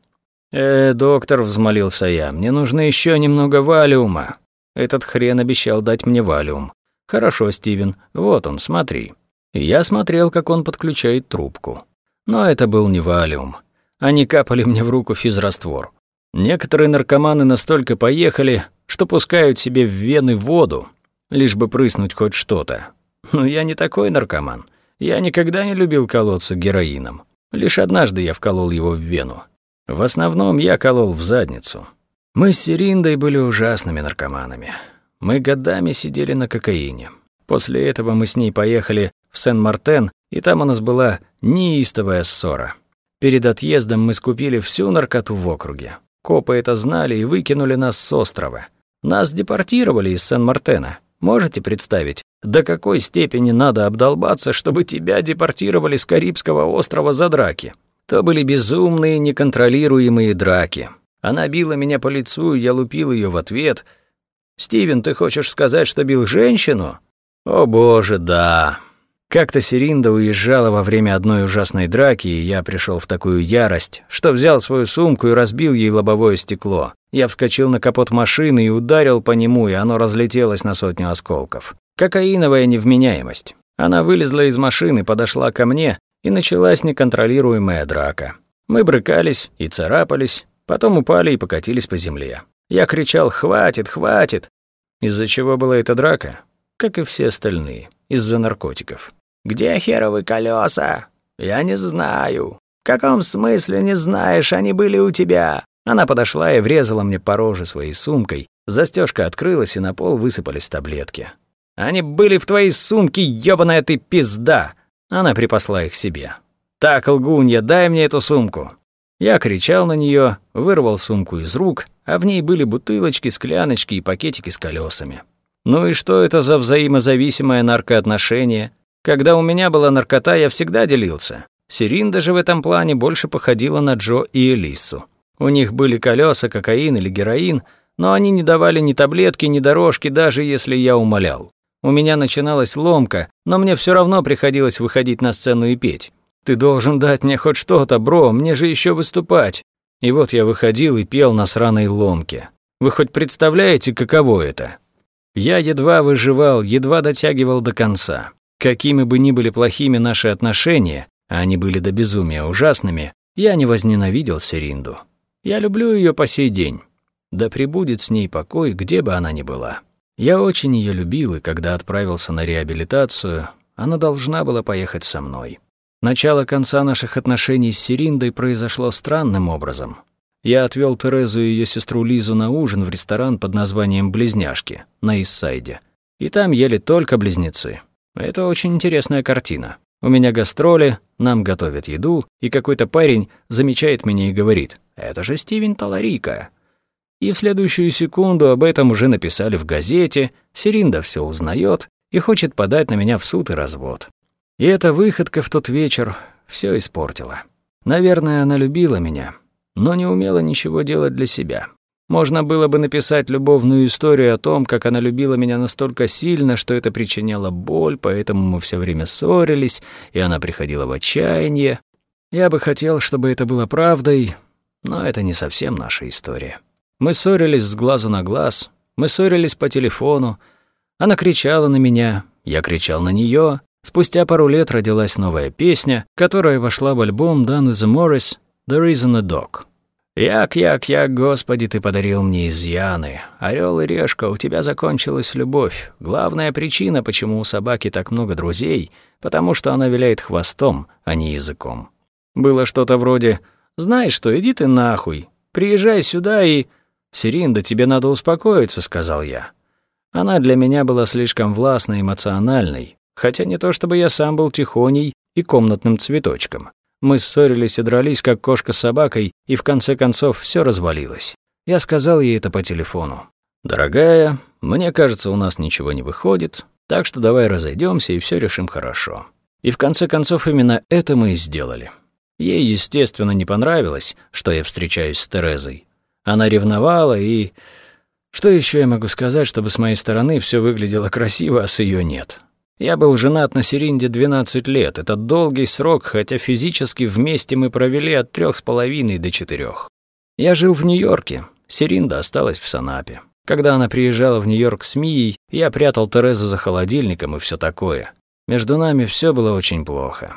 [SPEAKER 1] «Э, доктор», — взмолился я, — «мне нужно еще немного валиума». Этот хрен обещал дать мне валиум. «Хорошо, Стивен, вот он, смотри». я смотрел, как он подключает трубку. Но это был не валиум. Они капали мне в руку физраствор. Некоторые наркоманы настолько поехали, что пускают себе в вены воду, лишь бы прыснуть хоть что-то. Но я не такой наркоман. Я никогда не любил колоться героином. Лишь однажды я вколол его в вену. В основном я колол в задницу. Мы с Сериндой были ужасными наркоманами. Мы годами сидели на кокаине. После этого мы с ней поехали в Сен-Мартен, и там у нас была неистовая ссора. Перед отъездом мы скупили всю наркоту в округе. Копы это знали и выкинули нас с острова. Нас депортировали из Сен-Мартена. Можете представить, до какой степени надо обдолбаться, чтобы тебя депортировали с Карибского острова за драки? То были безумные, неконтролируемые драки. Она била меня по лицу, я лупил ее в ответ. «Стивен, ты хочешь сказать, что бил женщину?» «О боже, да!» Как-то Серинда уезжала во время одной ужасной драки, и я пришел в такую ярость, что взял свою сумку и разбил ей лобовое стекло. Я вскочил на капот машины и ударил по нему, и оно разлетелось на сотню осколков. Кокаиновая невменяемость. Она вылезла из машины, подошла ко мне, и началась неконтролируемая драка. Мы брыкались и царапались, потом упали и покатились по земле. Я кричал «Хватит, хватит!» Из-за чего была эта драка? Как и все остальные, из-за наркотиков. «Где херовы колеса? «Я не знаю». «В каком смысле не знаешь? Они были у тебя». Она подошла и врезала мне по роже своей сумкой. Застежка открылась, и на пол высыпались таблетки. «Они были в твоей сумке, ёбаная ты пизда!» Она припасла их себе. «Так, лгунья, дай мне эту сумку». Я кричал на нее, вырвал сумку из рук, а в ней были бутылочки, скляночки и пакетики с колесами. Ну и что это за взаимозависимое наркоотношение? Когда у меня была наркота, я всегда делился. Сиринда же в этом плане больше походила на Джо и Элису. У них были колеса, кокаин или героин, но они не давали ни таблетки, ни дорожки, даже если я умолял. У меня начиналась ломка, но мне все равно приходилось выходить на сцену и петь. Ты должен дать мне хоть что-то, бро, мне же еще выступать. И вот я выходил и пел на сраной ломке. Вы хоть представляете, каково это? Я едва выживал, едва дотягивал до конца. Какими бы ни были плохими наши отношения, а они были до безумия ужасными, я не возненавидел Серинду. Я люблю ее по сей день. Да пребудет с ней покой, где бы она ни была. Я очень ее любил, и когда отправился на реабилитацию, она должна была поехать со мной. Начало конца наших отношений с Сериндой произошло странным образом. Я отвел Терезу и ее сестру Лизу на ужин в ресторан под названием «Близняшки» на Иссайде. И там ели только близнецы. Это очень интересная картина. У меня гастроли, нам готовят еду, и какой-то парень замечает меня и говорит «Это же Стивен Таларика». И в следующую секунду об этом уже написали в газете, Серинда все узнает и хочет подать на меня в суд и развод. И эта выходка в тот вечер все испортила. Наверное, она любила меня, но не умела ничего делать для себя. Можно было бы написать любовную историю о том, как она любила меня настолько сильно, что это причиняло боль, поэтому мы все время ссорились, и она приходила в отчаяние. Я бы хотел, чтобы это было правдой, но это не совсем наша история. Мы ссорились с глазу на глаз, мы ссорились по телефону. Она кричала на меня, я кричал на нее, Спустя пару лет родилась новая песня, которая вошла в альбом Done with the «There isn't a dog». «Як, як, як, Господи, ты подарил мне изъяны. Орел и решка, у тебя закончилась любовь. Главная причина, почему у собаки так много друзей, потому что она виляет хвостом, а не языком». Было что-то вроде «Знаешь что, иди ты нахуй, приезжай сюда и...» «Сиринда, тебе надо успокоиться», — сказал я. Она для меня была слишком властной, эмоциональной, хотя не то чтобы я сам был тихоней и комнатным цветочком. Мы ссорились и дрались, как кошка с собакой, и в конце концов все развалилось. Я сказал ей это по телефону. «Дорогая, мне кажется, у нас ничего не выходит, так что давай разойдемся и все решим хорошо». И в конце концов именно это мы и сделали. Ей, естественно, не понравилось, что я встречаюсь с Терезой. Она ревновала и... Что еще я могу сказать, чтобы с моей стороны все выглядело красиво, а с ее нет? Я был женат на Серинде 12 лет. Это долгий срок, хотя физически вместе мы провели от трех с половиной до четырех. Я жил в Нью-Йорке. Серинда осталась в Санапе. Когда она приезжала в Нью-Йорк с Мией, я прятал Терезу за холодильником и все такое. Между нами все было очень плохо.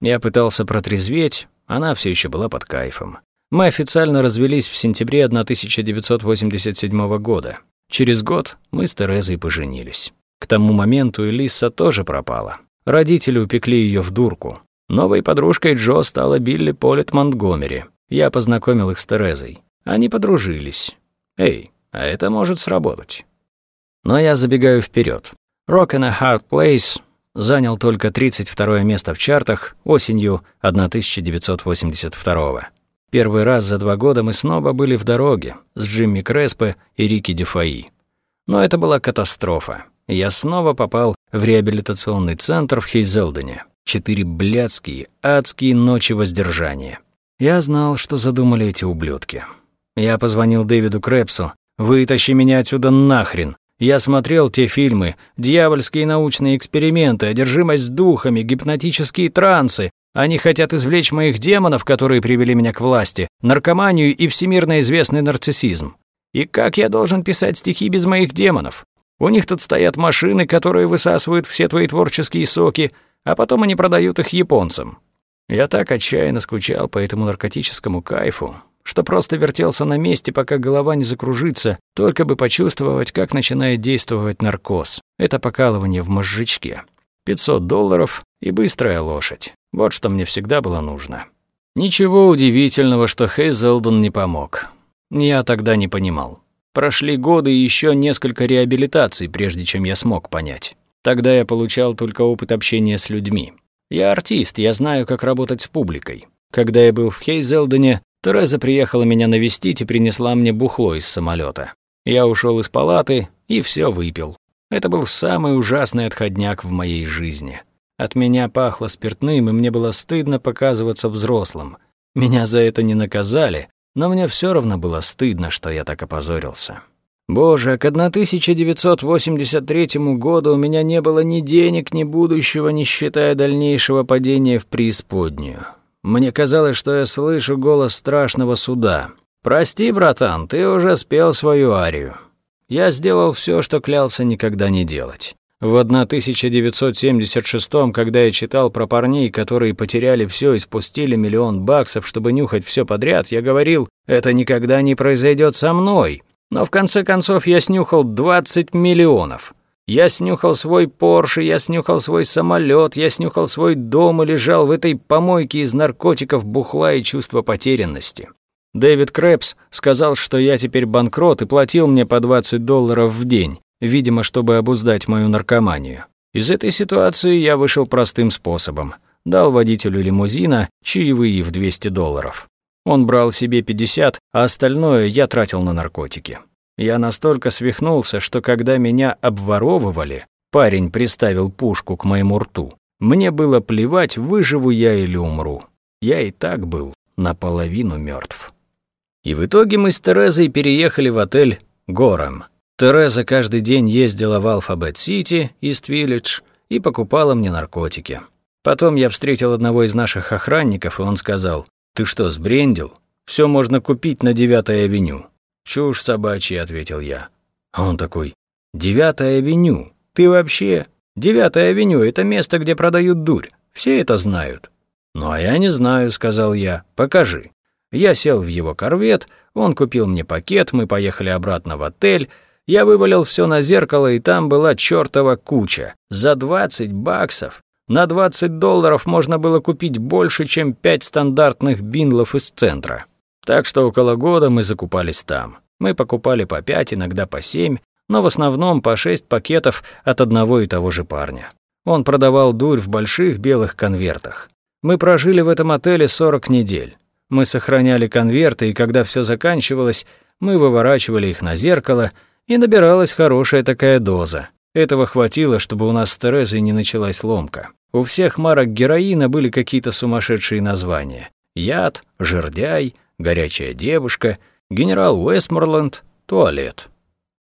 [SPEAKER 1] Я пытался протрезветь, она все еще была под кайфом. Мы официально развелись в сентябре 1987 года. Через год мы с Терезой поженились. К тому моменту Элиса тоже пропала. Родители упекли ее в дурку. Новой подружкой Джо стала Билли Полет Монтгомери. Я познакомил их с Терезой. Они подружились. Эй, а это может сработать. Но я забегаю вперед. Rock in a Hard Place занял только 32 место в чартах осенью 1982 Первый раз за два года мы снова были в дороге с Джимми Креспо и Рики Дефаи. Но это была катастрофа я снова попал в реабилитационный центр в Хейзелдене. Четыре блядские, адские ночи воздержания. Я знал, что задумали эти ублюдки. Я позвонил Дэвиду Крэпсу. «Вытащи меня отсюда нахрен!» Я смотрел те фильмы, дьявольские научные эксперименты, одержимость духами, гипнотические трансы. Они хотят извлечь моих демонов, которые привели меня к власти, наркоманию и всемирно известный нарциссизм. И как я должен писать стихи без моих демонов? У них тут стоят машины, которые высасывают все твои творческие соки, а потом они продают их японцам. Я так отчаянно скучал по этому наркотическому кайфу, что просто вертелся на месте, пока голова не закружится, только бы почувствовать, как начинает действовать наркоз. Это покалывание в мозжечке. 500 долларов и быстрая лошадь. Вот что мне всегда было нужно. Ничего удивительного, что Хейзелдон не помог. Я тогда не понимал. Прошли годы и еще несколько реабилитаций, прежде чем я смог понять. Тогда я получал только опыт общения с людьми. Я артист, я знаю, как работать с публикой. Когда я был в Хейзелдене, Тереза приехала меня навестить и принесла мне бухло из самолета. Я ушел из палаты и все выпил. Это был самый ужасный отходняк в моей жизни. От меня пахло спиртным, и мне было стыдно показываться взрослым. Меня за это не наказали, но мне все равно было стыдно, что я так опозорился. Боже, к 1983 году у меня не было ни денег, ни будущего, не считая дальнейшего падения в преисподнюю. Мне казалось, что я слышу голос страшного суда. «Прости, братан, ты уже спел свою арию». Я сделал все, что клялся никогда не делать. В 1976 когда я читал про парней, которые потеряли все и спустили миллион баксов, чтобы нюхать все подряд, я говорил, это никогда не произойдет со мной. Но в конце концов я снюхал 20 миллионов. Я снюхал свой Порше, я снюхал свой самолет, я снюхал свой дом и лежал в этой помойке из наркотиков, бухла и чувства потерянности. Дэвид Крэпс сказал, что я теперь банкрот и платил мне по 20 долларов в день, видимо, чтобы обуздать мою наркоманию. Из этой ситуации я вышел простым способом. Дал водителю лимузина чаевые в 200 долларов. Он брал себе 50, а остальное я тратил на наркотики. Я настолько свихнулся, что когда меня обворовывали, парень приставил пушку к моему рту. Мне было плевать, выживу я или умру. Я и так был наполовину мертв. И в итоге мы с Терезой переехали в отель «Гором». Тереза каждый день ездила в Алфабет-Сити, Ист-Виллидж, и покупала мне наркотики. Потом я встретил одного из наших охранников, и он сказал, «Ты что, сбрендил? Все можно купить на Девятой авеню». «Чушь собачья», — ответил я. А он такой, «Девятая авеню? Ты вообще? Девятая авеню — это место, где продают дурь. Все это знают». «Ну, а я не знаю», — сказал я. «Покажи». Я сел в его корвет, он купил мне пакет, мы поехали обратно в отель. Я вывалил все на зеркало, и там была чертова куча. За 20 баксов. На 20 долларов можно было купить больше, чем пять стандартных бинлов из центра. Так что около года мы закупались там. Мы покупали по пять, иногда по семь, но в основном по шесть пакетов от одного и того же парня. Он продавал дурь в больших белых конвертах. Мы прожили в этом отеле 40 недель. Мы сохраняли конверты, и когда все заканчивалось, мы выворачивали их на зеркало, и набиралась хорошая такая доза. Этого хватило, чтобы у нас с Терезой не началась ломка. У всех марок героина были какие-то сумасшедшие названия. Яд, жердяй, горячая девушка, генерал Уэстморланд, туалет.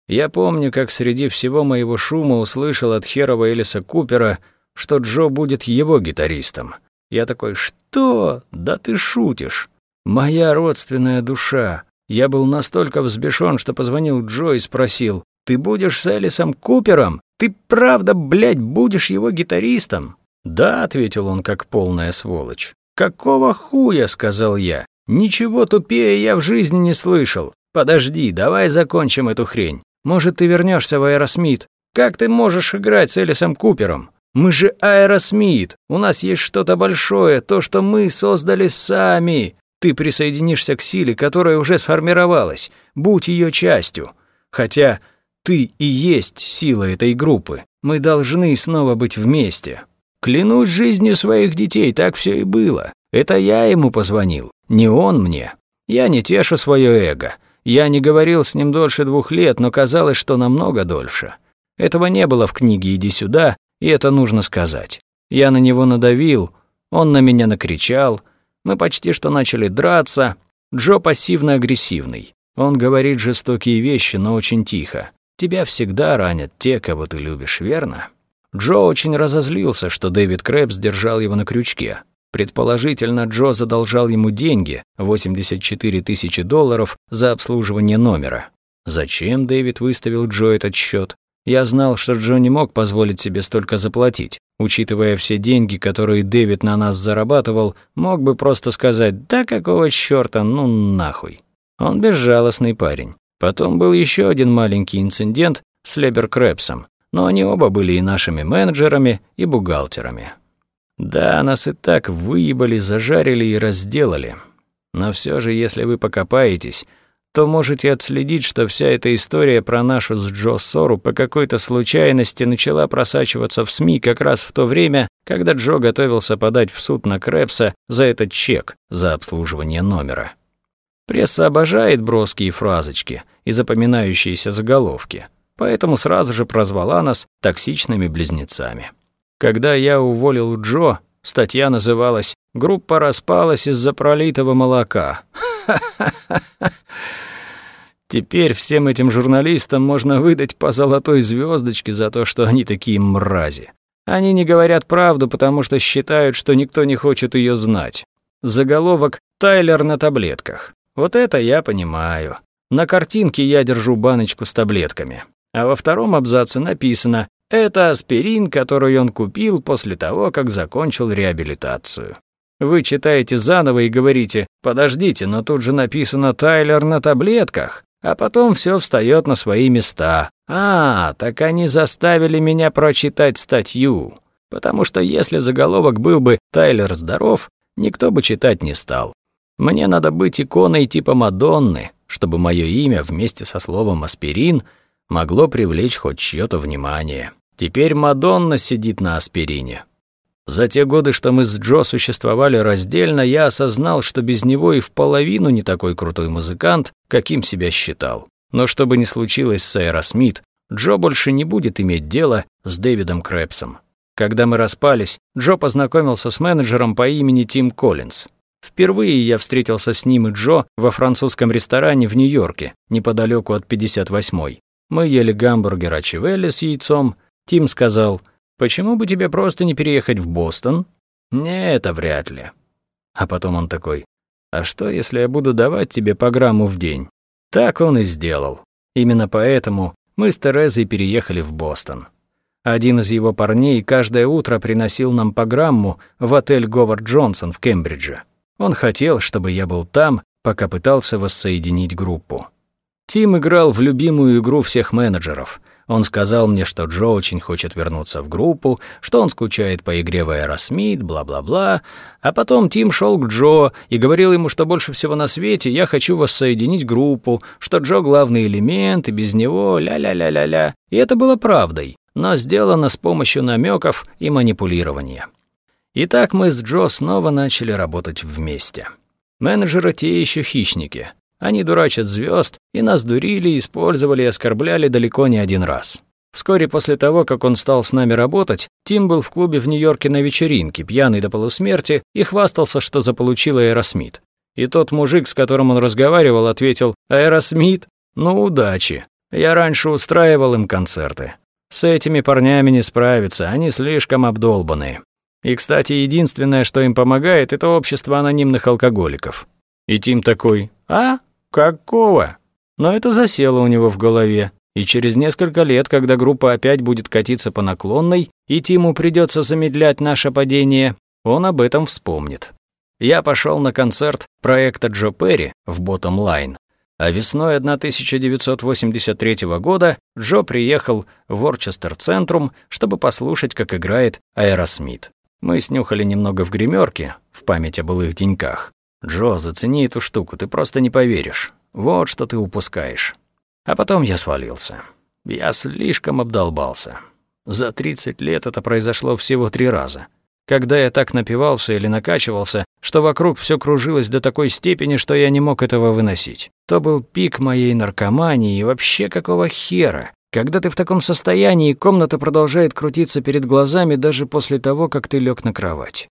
[SPEAKER 1] Я помню, как среди всего моего шума услышал от Херова Элиса Купера, что Джо будет его гитаристом. Я такой, что? Да ты шутишь. Моя родственная душа. Я был настолько взбешен, что позвонил Джо и спросил, «Ты будешь с Элисом Купером? Ты правда, блядь, будешь его гитаристом?» «Да», — ответил он, как полная сволочь. «Какого хуя?» — сказал я. «Ничего тупее я в жизни не слышал. Подожди, давай закончим эту хрень. Может, ты вернешься в Аэросмит? Как ты можешь играть с Элисом Купером? Мы же Аэросмит. У нас есть что-то большое, то, что мы создали сами. Ты присоединишься к силе, которая уже сформировалась. Будь ее частью. Хотя ты и есть сила этой группы. Мы должны снова быть вместе. Клянусь жизнью своих детей, так все и было. Это я ему позвонил, не он мне. Я не тешу свое эго. Я не говорил с ним дольше двух лет, но казалось, что намного дольше. Этого не было в книге «Иди сюда», и это нужно сказать. Я на него надавил, он на меня накричал, мы почти что начали драться. Джо пассивно-агрессивный. Он говорит жестокие вещи, но очень тихо. Тебя всегда ранят те, кого ты любишь, верно? Джо очень разозлился, что Дэвид Крэбс держал его на крючке. Предположительно, Джо задолжал ему деньги, 84 тысячи долларов, за обслуживание номера. Зачем Дэвид выставил Джо этот счет? Я знал, что Джо не мог позволить себе столько заплатить. Учитывая все деньги, которые Дэвид на нас зарабатывал, мог бы просто сказать «Да какого чёрта, ну нахуй». Он безжалостный парень. Потом был еще один маленький инцидент с Лебер Крэпсом но они оба были и нашими менеджерами, и бухгалтерами. Да, нас и так выебали, зажарили и разделали. Но все же, если вы покопаетесь, то можете отследить, что вся эта история про нашу с Джо ссору по какой-то случайности начала просачиваться в СМИ как раз в то время, когда Джо готовился подать в суд на Крэпса за этот чек за обслуживание номера. Пресса обожает броские фразочки и запоминающиеся заголовки, поэтому сразу же прозвала нас токсичными близнецами. Когда я уволил Джо, статья называлась «Группа распалась из-за пролитого молока». Теперь всем этим журналистам можно выдать по золотой звездочке за то, что они такие мрази. Они не говорят правду, потому что считают, что никто не хочет ее знать. Заголовок «Тайлер на таблетках». Вот это я понимаю. На картинке я держу баночку с таблетками. А во втором абзаце написано «Это аспирин, который он купил после того, как закончил реабилитацию». Вы читаете заново и говорите «Подождите, но тут же написано «Тайлер на таблетках». А потом все встает на свои места. А, так они заставили меня прочитать статью. Потому что если заголовок был бы «Тайлер здоров», никто бы читать не стал. Мне надо быть иконой типа Мадонны, чтобы мое имя вместе со словом «аспирин» могло привлечь хоть чьё-то внимание. Теперь Мадонна сидит на аспирине. За те годы, что мы с Джо существовали раздельно, я осознал, что без него и в половину не такой крутой музыкант, каким себя считал. Но что бы ни случилось с Аэросмит, Джо больше не будет иметь дело с Дэвидом Крэпсом. Когда мы распались, Джо познакомился с менеджером по имени Тим Коллинз. Впервые я встретился с ним и Джо во французском ресторане в Нью-Йорке, неподалеку от 58-й. Мы ели гамбургер Ачивелли с яйцом. Тим сказал – Почему бы тебе просто не переехать в Бостон? Не, это вряд ли. А потом он такой, а что, если я буду давать тебе по грамму в день? Так он и сделал. Именно поэтому мы с Терезой переехали в Бостон. Один из его парней каждое утро приносил нам по грамму в отель Говард Джонсон в Кембридже. Он хотел, чтобы я был там, пока пытался воссоединить группу. Тим играл в любимую игру всех менеджеров — он сказал мне, что Джо очень хочет вернуться в группу, что он скучает по игре в Аэросмит, бла-бла-бла. А потом Тим шел к Джо и говорил ему, что больше всего на свете я хочу воссоединить группу, что Джо главный элемент, и без него ля-ля-ля-ля-ля. И это было правдой, но сделано с помощью намеков и манипулирования. И так мы с Джо снова начали работать вместе. Менеджеры те еще хищники. Они дурачат звезд, и нас дурили, использовали и оскорбляли далеко не один раз. Вскоре после того, как он стал с нами работать, Тим был в клубе в Нью-Йорке на вечеринке, пьяный до полусмерти, и хвастался, что заполучил Аэросмит. И тот мужик, с которым он разговаривал, ответил «Аэросмит? Ну, удачи. Я раньше устраивал им концерты. С этими парнями не справиться, они слишком обдолбанные. И, кстати, единственное, что им помогает, это общество анонимных алкоголиков». И Тим такой «А? Какого? Но это засело у него в голове. И через несколько лет, когда группа опять будет катиться по наклонной, и Тиму придется замедлять наше падение, он об этом вспомнит. Я пошел на концерт проекта Джо Перри в Bottom Line, а весной 1983 года Джо приехал в Орчестер Центрум, чтобы послушать, как играет Аэросмит. Мы снюхали немного в гримерке, в память о былых деньках. «Джо, зацени эту штуку, ты просто не поверишь. Вот что ты упускаешь». А потом я свалился. Я слишком обдолбался. За 30 лет это произошло всего три раза. Когда я так напивался или накачивался, что вокруг все кружилось до такой степени, что я не мог этого выносить. То был пик моей наркомании и вообще какого хера. Когда ты в таком состоянии, комната продолжает крутиться перед глазами даже после того, как ты лег на кровать.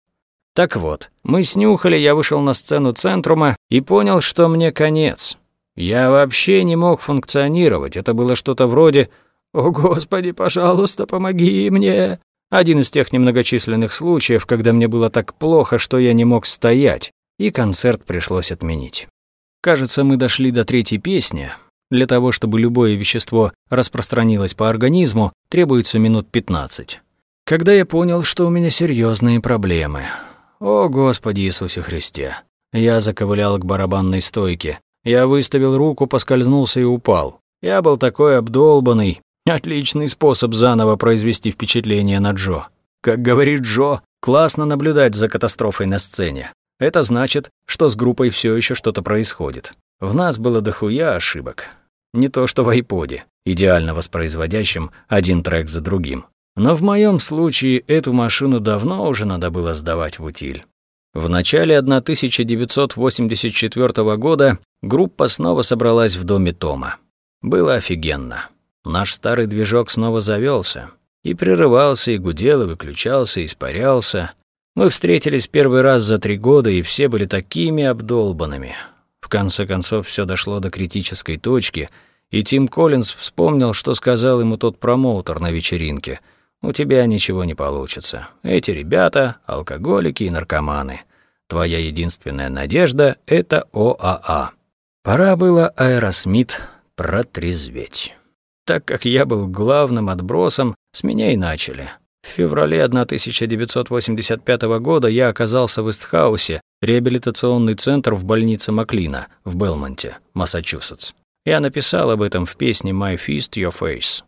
[SPEAKER 1] Так вот, мы снюхали, я вышел на сцену Центрума и понял, что мне конец. Я вообще не мог функционировать, это было что-то вроде «О, Господи, пожалуйста, помоги мне!» Один из тех немногочисленных случаев, когда мне было так плохо, что я не мог стоять, и концерт пришлось отменить. Кажется, мы дошли до третьей песни. Для того, чтобы любое вещество распространилось по организму, требуется минут 15. Когда я понял, что у меня серьезные проблемы. «О, Господи Иисусе Христе!» Я заковылял к барабанной стойке. Я выставил руку, поскользнулся и упал. Я был такой обдолбанный. Отличный способ заново произвести впечатление на Джо. Как говорит Джо, классно наблюдать за катастрофой на сцене. Это значит, что с группой все еще что-то происходит. В нас было дохуя ошибок. Не то что в айподе, идеально воспроизводящем один трек за другим. Но в моем случае эту машину давно уже надо было сдавать в утиль. В начале 1984 года группа снова собралась в доме Тома. Было офигенно. Наш старый движок снова завелся И прерывался, и гудел, и выключался, и испарялся. Мы встретились первый раз за три года, и все были такими обдолбанными. В конце концов, все дошло до критической точки, и Тим Коллинз вспомнил, что сказал ему тот промоутер на вечеринке. «У тебя ничего не получится. Эти ребята — алкоголики и наркоманы. Твоя единственная надежда — это ОАА». Пора было Аэросмит протрезветь. Так как я был главным отбросом, с меня и начали. В феврале 1985 года я оказался в Истхаусе, реабилитационный центр в больнице Маклина в Белмонте, Массачусетс. Я написал об этом в песне «My Fist, Your Face».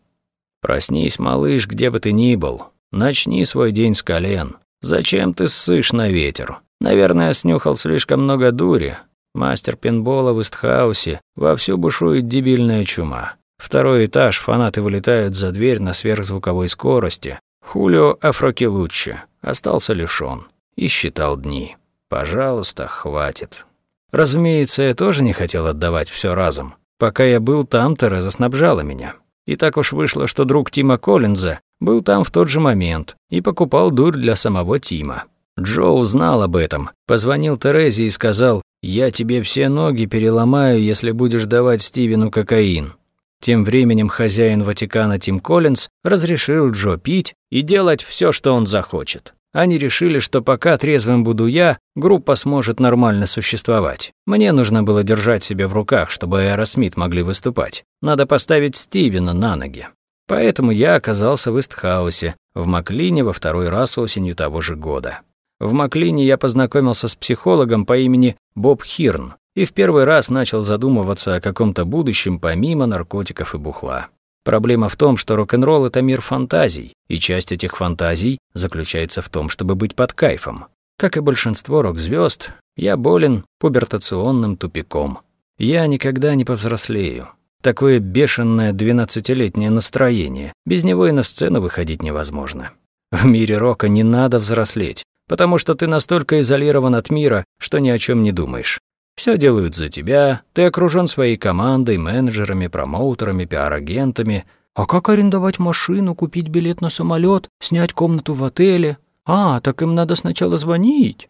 [SPEAKER 1] «Проснись, малыш, где бы ты ни был. Начни свой день с колен. Зачем ты ссышь на ветер? Наверное, снюхал слишком много дури. Мастер пинбола в Истхаусе, вовсю бушует дебильная чума. Второй этаж, фанаты вылетают за дверь на сверхзвуковой скорости. Хулио Афрокилуччи остался лишён и считал дни. Пожалуйста, хватит. Разумеется, я тоже не хотел отдавать все разом. Пока я был там, Тереза снабжала меня. И так уж вышло, что друг Тима Коллинза был там в тот же момент и покупал дурь для самого Тима. Джо узнал об этом, позвонил Терезе и сказал, «Я тебе все ноги переломаю, если будешь давать Стивену кокаин». Тем временем хозяин Ватикана Тим Коллинз разрешил Джо пить и делать все, что он захочет. Они решили, что пока трезвым буду я, группа сможет нормально существовать. Мне нужно было держать себя в руках, чтобы Аэросмит могли выступать. Надо поставить Стивена на ноги. Поэтому я оказался в Истхаусе, в Маклине во второй раз осенью того же года. В Маклине я познакомился с психологом по имени Боб Хирн и в первый раз начал задумываться о каком-то будущем помимо наркотиков и бухла. Проблема в том, что рок-н-ролл — это мир фантазий, и часть этих фантазий заключается в том, чтобы быть под кайфом. Как и большинство рок-звезд, я болен пубертационным тупиком. Я никогда не повзрослею. Такое бешеное двенадцатилетнее настроение. Без него и на сцену выходить невозможно. В мире рока не надо взрослеть потому что ты настолько изолирован от мира, что ни о чем не думаешь. Все делают за тебя, ты окружен своей командой, менеджерами, промоутерами, пиар-агентами. А как арендовать машину, купить билет на самолет, снять комнату в отеле? А, так им надо сначала звонить.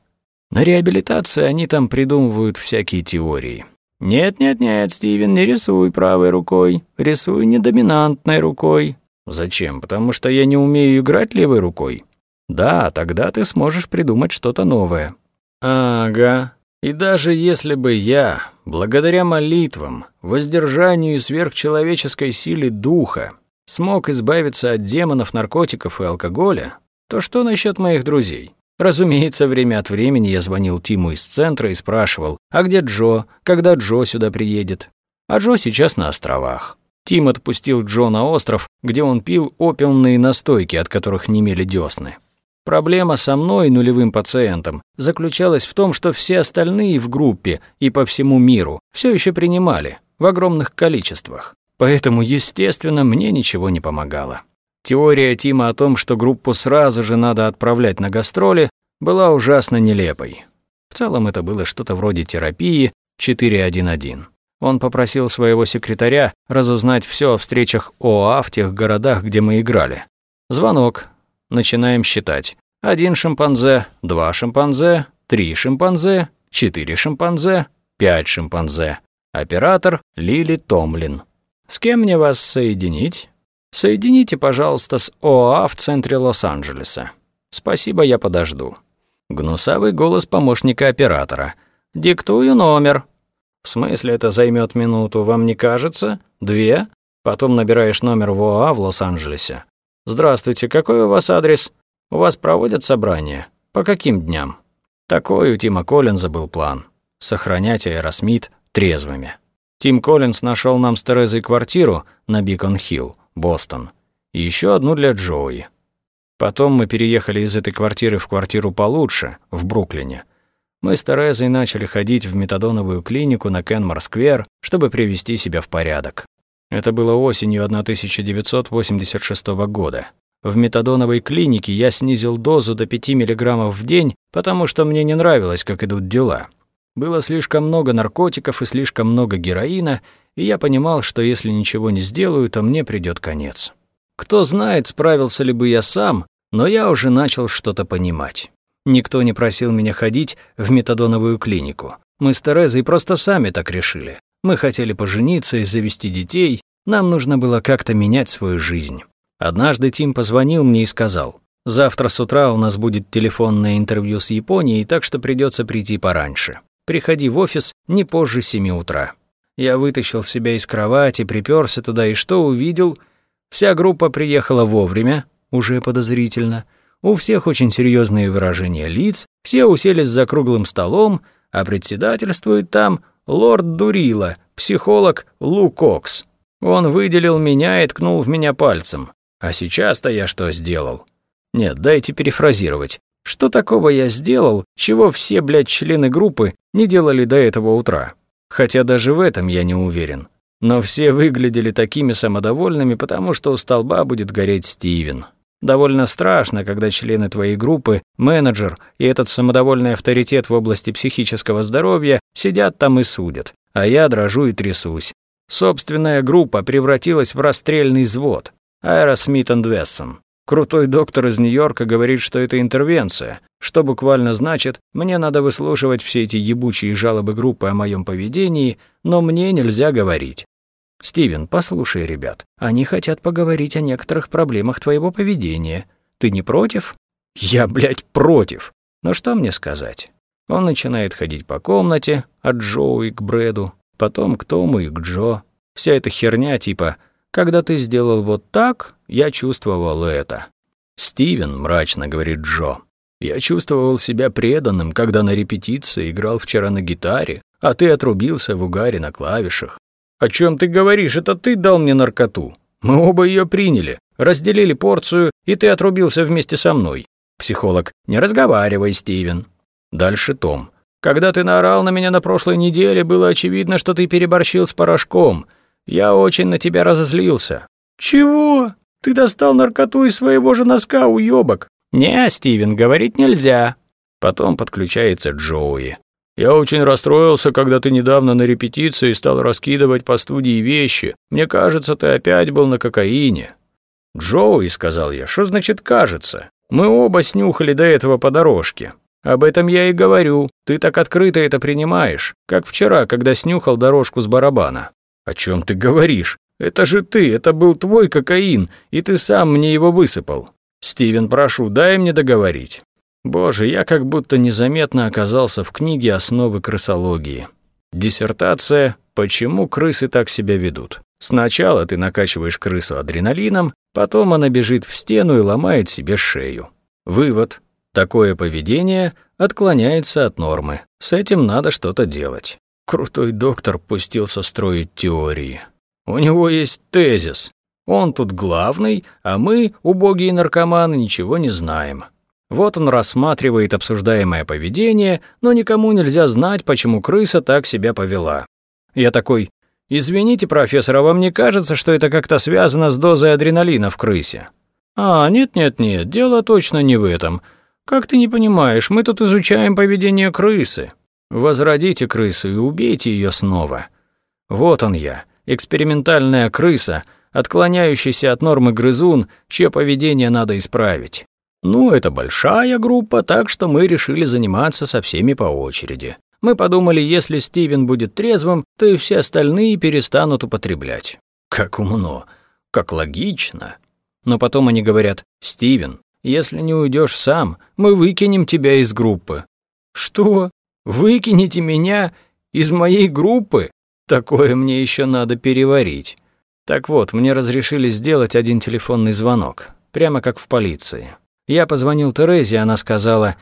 [SPEAKER 1] На реабилитации они там придумывают всякие теории. «Нет-нет-нет, Стивен, не рисуй правой рукой, рисуй недоминантной рукой». «Зачем? Потому что я не умею играть левой рукой?» Да, тогда ты сможешь придумать что-то новое. Ага. И даже если бы я, благодаря молитвам, воздержанию и сверхчеловеческой силе духа, смог избавиться от демонов, наркотиков и алкоголя, то что насчет моих друзей? Разумеется, время от времени я звонил Тиму из центра и спрашивал, а где Джо, когда Джо сюда приедет? А Джо сейчас на островах. Тим отпустил Джо на остров, где он пил опиумные настойки, от которых немели десны. Проблема со мной, нулевым пациентом, заключалась в том, что все остальные в группе и по всему миру все еще принимали в огромных количествах. Поэтому, естественно, мне ничего не помогало. Теория Тима о том, что группу сразу же надо отправлять на гастроли, была ужасно нелепой. В целом это было что-то вроде терапии 411. Он попросил своего секретаря разузнать все о встречах ОА в тех городах, где мы играли. Звонок, Начинаем считать. Один шимпанзе, два шимпанзе, три шимпанзе, четыре шимпанзе, пять шимпанзе. Оператор Лили Томлин. С кем мне вас соединить? Соедините, пожалуйста, с ОА в центре Лос-Анджелеса. Спасибо, я подожду. Гнусавый голос помощника оператора. Диктую номер. В смысле это займет минуту, вам не кажется? Две? Потом набираешь номер в ОА в Лос-Анджелесе. «Здравствуйте, какой у вас адрес? У вас проводят собрания? По каким дням?» Такой у Тима Коллинза был план — сохранять Аэросмит трезвыми. Тим Коллинз нашел нам с Терезой квартиру на Бикон-Хилл, Бостон, и еще одну для Джоуи. Потом мы переехали из этой квартиры в квартиру получше, в Бруклине. Мы с Терезой начали ходить в метадоновую клинику на Кенмар-сквер, чтобы привести себя в порядок. Это было осенью 1986 года. В метадоновой клинике я снизил дозу до 5 мг в день, потому что мне не нравилось, как идут дела. Было слишком много наркотиков и слишком много героина, и я понимал, что если ничего не сделаю, то мне придёт конец. Кто знает, справился ли бы я сам, но я уже начал что-то понимать. Никто не просил меня ходить в метадоновую клинику. Мы с Терезой просто сами так решили. Мы хотели пожениться и завести детей, нам нужно было как-то менять свою жизнь. Однажды Тим позвонил мне и сказал, «Завтра с утра у нас будет телефонное интервью с Японией, так что придется прийти пораньше. Приходи в офис не позже семи утра». Я вытащил себя из кровати, приперся туда и что увидел? Вся группа приехала вовремя, уже подозрительно. У всех очень серьезные выражения лиц, все уселись за круглым столом, а председательствует там лорд Дурила, психолог Лу Кокс. Он выделил меня и ткнул в меня пальцем. А сейчас-то я что сделал? Нет, дайте перефразировать. Что такого я сделал, чего все, блядь, члены группы не делали до этого утра? Хотя даже в этом я не уверен. Но все выглядели такими самодовольными, потому что у столба будет гореть Стивен. Довольно страшно, когда члены твоей группы, менеджер и этот самодовольный авторитет в области психического здоровья сидят там и судят, а я дрожу и трясусь. Собственная группа превратилась в расстрельный взвод. Аэро Смит энд Вессон. Крутой доктор из Нью-Йорка говорит, что это интервенция, что буквально значит, мне надо выслушивать все эти ебучие жалобы группы о моем поведении, но мне нельзя говорить. Стивен, послушай, ребят, они хотят поговорить о некоторых проблемах твоего поведения. Ты не против? Я, блядь, против. Но что мне сказать? Он начинает ходить по комнате, от Джоуи к Брэду, потом к Тому и к Джо. Вся эта херня типа когда ты сделал вот так, я чувствовал это. Стивен, мрачно говорит Джо. Я чувствовал себя преданным, когда на репетиции играл вчера на гитаре, а ты отрубился в угаре на клавишах. О чем ты говоришь? Это ты дал мне наркоту. Мы оба ее приняли, разделили порцию, и ты отрубился вместе со мной. Психолог. Не разговаривай, Стивен. Дальше Том. Когда ты наорал на меня на прошлой неделе, было очевидно, что ты переборщил с порошком. Я очень на тебя разозлился». «Чего? Ты достал наркоту из своего же носка, уёбок?» «Не, Стивен, говорить нельзя». Потом подключается Джоуи. «Я очень расстроился, когда ты недавно на репетиции стал раскидывать по студии вещи. Мне кажется, ты опять был на кокаине». «Джоуи», — сказал я, — «что значит «кажется»? Мы оба снюхали до этого по дорожке. Об этом я и говорю. Ты так открыто это принимаешь, как вчера, когда снюхал дорожку с барабана. «О чем ты говоришь? Это же ты, это был твой кокаин, и ты сам мне его высыпал. Стивен, прошу, дай мне договорить». Боже, я как будто незаметно оказался в книге «Основы крысологии». Диссертация «Почему крысы так себя ведут?». Сначала ты накачиваешь крысу адреналином, потом она бежит в стену и ломает себе шею. Вывод. Такое поведение отклоняется от нормы. С этим надо что-то делать. Крутой доктор пустился строить теории. У него есть тезис. Он тут главный, а мы, убогие наркоманы, ничего не знаем. Вот он рассматривает обсуждаемое поведение, но никому нельзя знать, почему крыса так себя повела. Я такой, «Извините, профессор, а вам не кажется, что это как-то связано с дозой адреналина в крысе?» «А, нет-нет-нет, дело точно не в этом. Как ты не понимаешь, мы тут изучаем поведение крысы». Возродите крысу и убейте ее снова. Вот он я, экспериментальная крыса, отклоняющийся от нормы грызун, чье поведение надо исправить. Ну, это большая группа, так что мы решили заниматься со всеми по очереди. Мы подумали, если Стивен будет трезвым, то и все остальные перестанут употреблять. Как умно, как логично. Но потом они говорят, «Стивен, если не уйдешь сам, мы выкинем тебя из группы». «Что? Выкинете меня из моей группы? Такое мне еще надо переварить. Так вот, мне разрешили сделать один телефонный звонок, прямо как в полиции. Я позвонил Терезе, она сказала,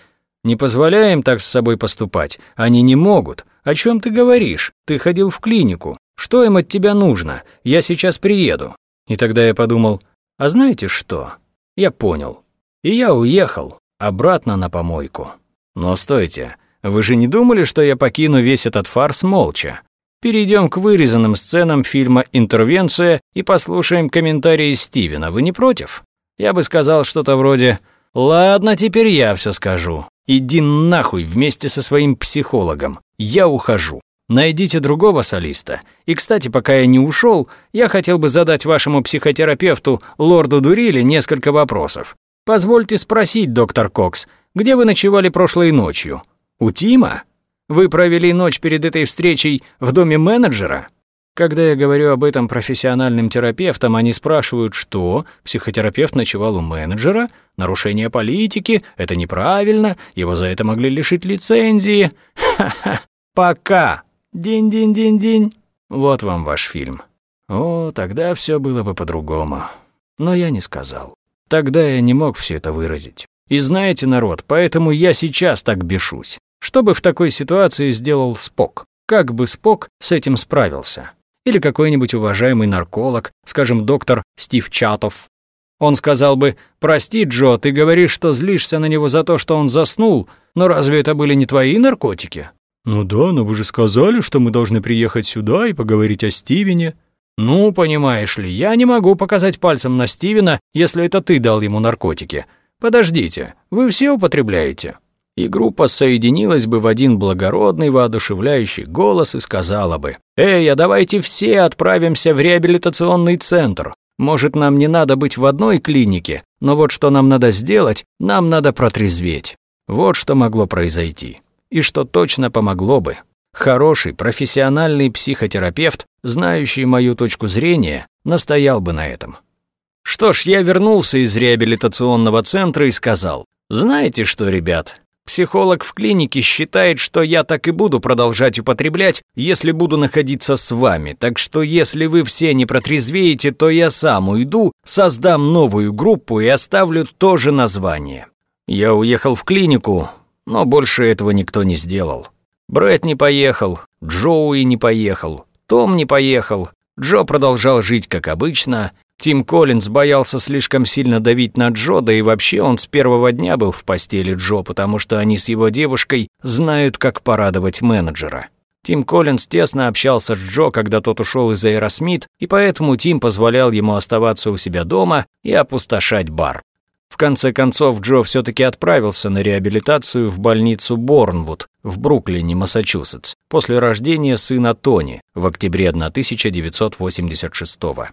[SPEAKER 1] «Не позволяем так с собой поступать, они не могут. О чем ты говоришь? Ты ходил в клинику. Что им от тебя нужно? Я сейчас приеду». И тогда я подумал, а знаете что? Я понял. И я уехал обратно на помойку. Но стойте, вы же не думали, что я покину весь этот фарс молча? Перейдем к вырезанным сценам фильма «Интервенция» и послушаем комментарии Стивена. Вы не против? Я бы сказал что-то вроде «Ладно, теперь я все скажу. Иди нахуй вместе со своим психологом. Я ухожу. Найдите другого солиста. И, кстати, пока я не ушел, я хотел бы задать вашему психотерапевту, лорду Дурили, несколько вопросов. Позвольте спросить, доктор Кокс, где вы ночевали прошлой ночью? У Тима? Вы провели ночь перед этой встречей в доме менеджера? Когда я говорю об этом профессиональным терапевтам, они спрашивают, что психотерапевт ночевал у менеджера, нарушение политики, это неправильно, его за это могли лишить лицензии. Ха-ха, пока. Динь-динь-динь-динь. Вот вам ваш фильм. О, тогда все было бы по-другому. Но я не сказал. Тогда я не мог все это выразить. И знаете, народ, поэтому я сейчас так бешусь. Что бы в такой ситуации сделал Спок? Как бы Спок с этим справился? Или какой-нибудь уважаемый нарколог, скажем, доктор Стив Чатов. Он сказал бы, «Прости, Джо, ты говоришь, что злишься на него за то, что он заснул, но разве это были не твои наркотики?» «Ну да, но вы же сказали, что мы должны приехать сюда и поговорить о Стивене». «Ну, понимаешь ли, я не могу показать пальцем на Стивена, если это ты дал ему наркотики. Подождите, вы все употребляете?» И группа соединилась бы в один благородный, воодушевляющий голос и сказала бы, «Эй, а давайте все отправимся в реабилитационный центр. Может, нам не надо быть в одной клинике, но вот что нам надо сделать, нам надо протрезветь». Вот что могло произойти и что точно помогло бы. Хороший, профессиональный психотерапевт, знающий мою точку зрения, настоял бы на этом. Что ж, я вернулся из реабилитационного центра и сказал, «Знаете что, ребят, психолог в клинике считает, что я так и буду продолжать употреблять, если буду находиться с вами, так что если вы все не протрезвеете, то я сам уйду, создам новую группу и оставлю то же название». Я уехал в клинику, но больше этого никто не сделал. Брэд не поехал, Джоуи не поехал, Том не поехал, Джо продолжал жить как обычно, Тим Коллинз боялся слишком сильно давить на Джо, да и вообще он с первого дня был в постели Джо, потому что они с его девушкой знают, как порадовать менеджера. Тим Коллинз тесно общался с Джо, когда тот ушел из Аэросмит, и поэтому Тим позволял ему оставаться у себя дома и опустошать бар. В конце концов, Джо все-таки отправился на реабилитацию в больницу Борнвуд в Бруклине, Массачусетс, после рождения сына Тони в октябре 1986 -го.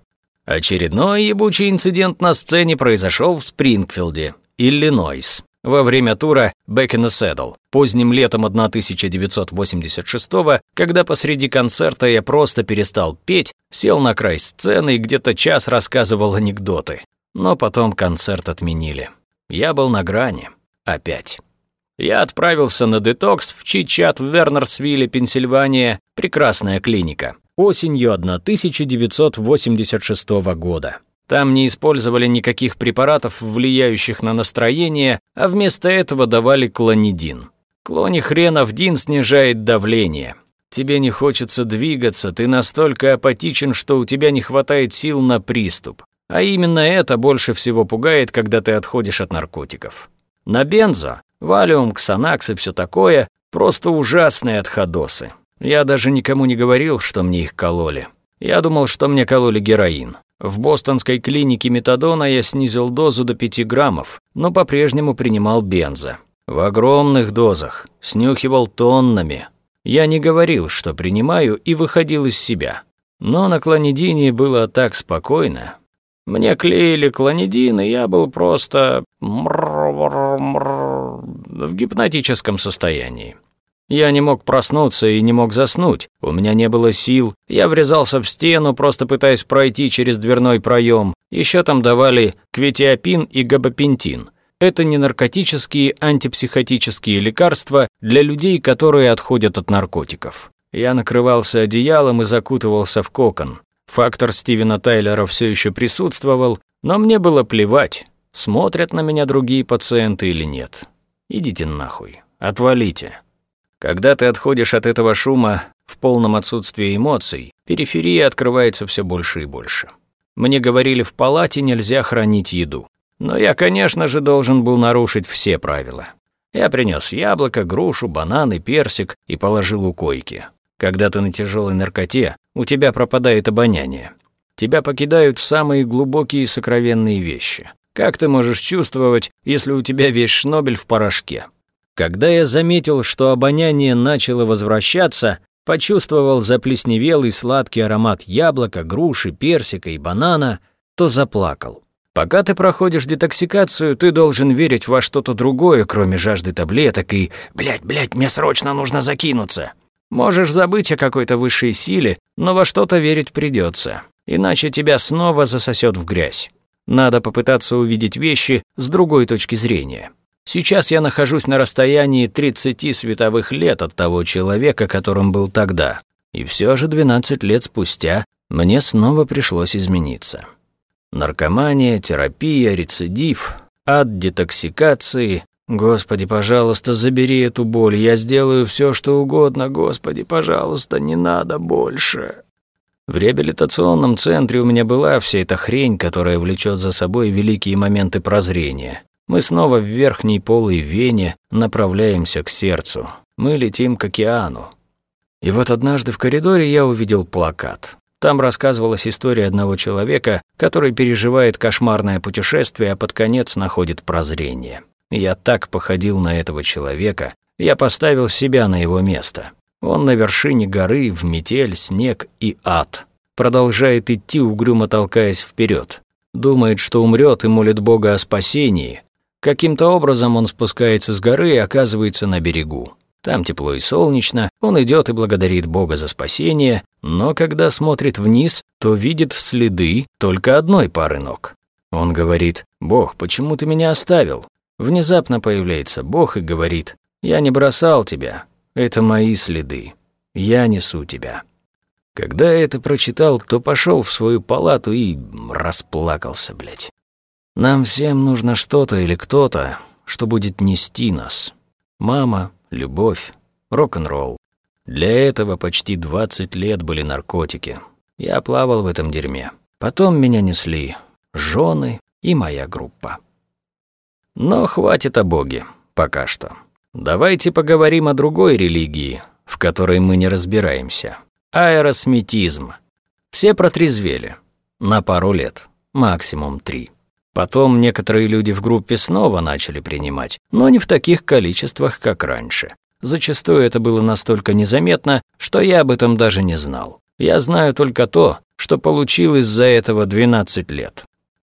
[SPEAKER 1] Очередной ебучий инцидент на сцене произошел в Спрингфилде, Иллинойс, во время тура «Back in the Saddle» поздним летом 1986 когда посреди концерта я просто перестал петь, сел на край сцены и где-то час рассказывал анекдоты. Но потом концерт отменили. Я был на грани. Опять. Я отправился на детокс в Чичат в Вернерсвилле, Пенсильвания, прекрасная клиника, осенью 1986 года. Там не использовали никаких препаратов, влияющих на настроение, а вместо этого давали клонидин. Клонихренов дин снижает давление. Тебе не хочется двигаться, ты настолько апатичен, что у тебя не хватает сил на приступ. А именно это больше всего пугает, когда ты отходишь от наркотиков. На бензо, валиум, ксанакс и все такое – просто ужасные отходосы. Я даже никому не говорил, что мне их кололи. Я думал, что мне кололи героин. В бостонской клинике метадона я снизил дозу до 5 граммов, но по-прежнему принимал бензо. В огромных дозах, снюхивал тоннами. Я не говорил, что принимаю, и выходил из себя. Но на клонидине было так спокойно, мне клеили клонидин, и я был просто в гипнотическом состоянии. Я не мог проснуться и не мог заснуть. У меня не было сил. Я врезался в стену, просто пытаясь пройти через дверной проем. Еще там давали кветиапин и габапентин. Это не наркотические антипсихотические лекарства для людей, которые отходят от наркотиков. Я накрывался одеялом и закутывался в кокон. Фактор Стивена Тайлера все еще присутствовал, но мне было плевать, смотрят на меня другие пациенты или нет. Идите нахуй, отвалите. Когда ты отходишь от этого шума в полном отсутствии эмоций, периферия открывается все больше и больше. Мне говорили, в палате нельзя хранить еду. Но я, конечно же, должен был нарушить все правила. Я принес яблоко, грушу, бананы, персик и положил у койки. Когда ты на тяжелой наркоте, у тебя пропадает обоняние. Тебя покидают самые глубокие и сокровенные вещи. Как ты можешь чувствовать, если у тебя весь шнобель в порошке? Когда я заметил, что обоняние начало возвращаться, почувствовал заплесневелый сладкий аромат яблока, груши, персика и банана, то заплакал. Пока ты проходишь детоксикацию, ты должен верить во что-то другое, кроме жажды таблеток и «блядь, блядь, мне срочно нужно закинуться». Можешь забыть о какой-то высшей силе, но во что-то верить придется, иначе тебя снова засосет в грязь. Надо попытаться увидеть вещи с другой точки зрения. Сейчас я нахожусь на расстоянии 30 световых лет от того человека, которым был тогда, и все же 12 лет спустя мне снова пришлось измениться. Наркомания, терапия, рецидив, ад детоксикации. Господи, пожалуйста, забери эту боль. Я сделаю все, что угодно. Господи, пожалуйста, не надо больше. В реабилитационном центре у меня была вся эта хрень, которая влечет за собой великие моменты прозрения. Мы снова в верхней полой вене направляемся к сердцу. Мы летим к океану. И вот однажды в коридоре я увидел плакат. Там рассказывалась история одного человека, который переживает кошмарное путешествие, а под конец находит прозрение. Я так походил на этого человека, я поставил себя на его место. Он на вершине горы, в метель, снег и ад. Продолжает идти, угрюмо толкаясь вперед. Думает, что умрет и молит Бога о спасении. Каким-то образом он спускается с горы и оказывается на берегу. Там тепло и солнечно, он идет и благодарит Бога за спасение, но когда смотрит вниз, то видит следы только одной пары ног. Он говорит, «Бог, почему ты меня оставил?» Внезапно появляется Бог и говорит, «Я не бросал тебя, это мои следы, я несу тебя». Когда я это прочитал, то пошел в свою палату и расплакался, блядь. Нам всем нужно что-то или кто-то, что будет нести нас. Мама, любовь, рок-н-ролл. Для этого почти 20 лет были наркотики. Я плавал в этом дерьме. Потом меня несли жены и моя группа. Но хватит о Боге, пока что. Давайте поговорим о другой религии, в которой мы не разбираемся. Аэросметизм. Все протрезвели. На пару лет. Максимум три. Потом некоторые люди в группе снова начали принимать, но не в таких количествах, как раньше. Зачастую это было настолько незаметно, что я об этом даже не знал. Я знаю только то, что получил из-за этого 12 лет.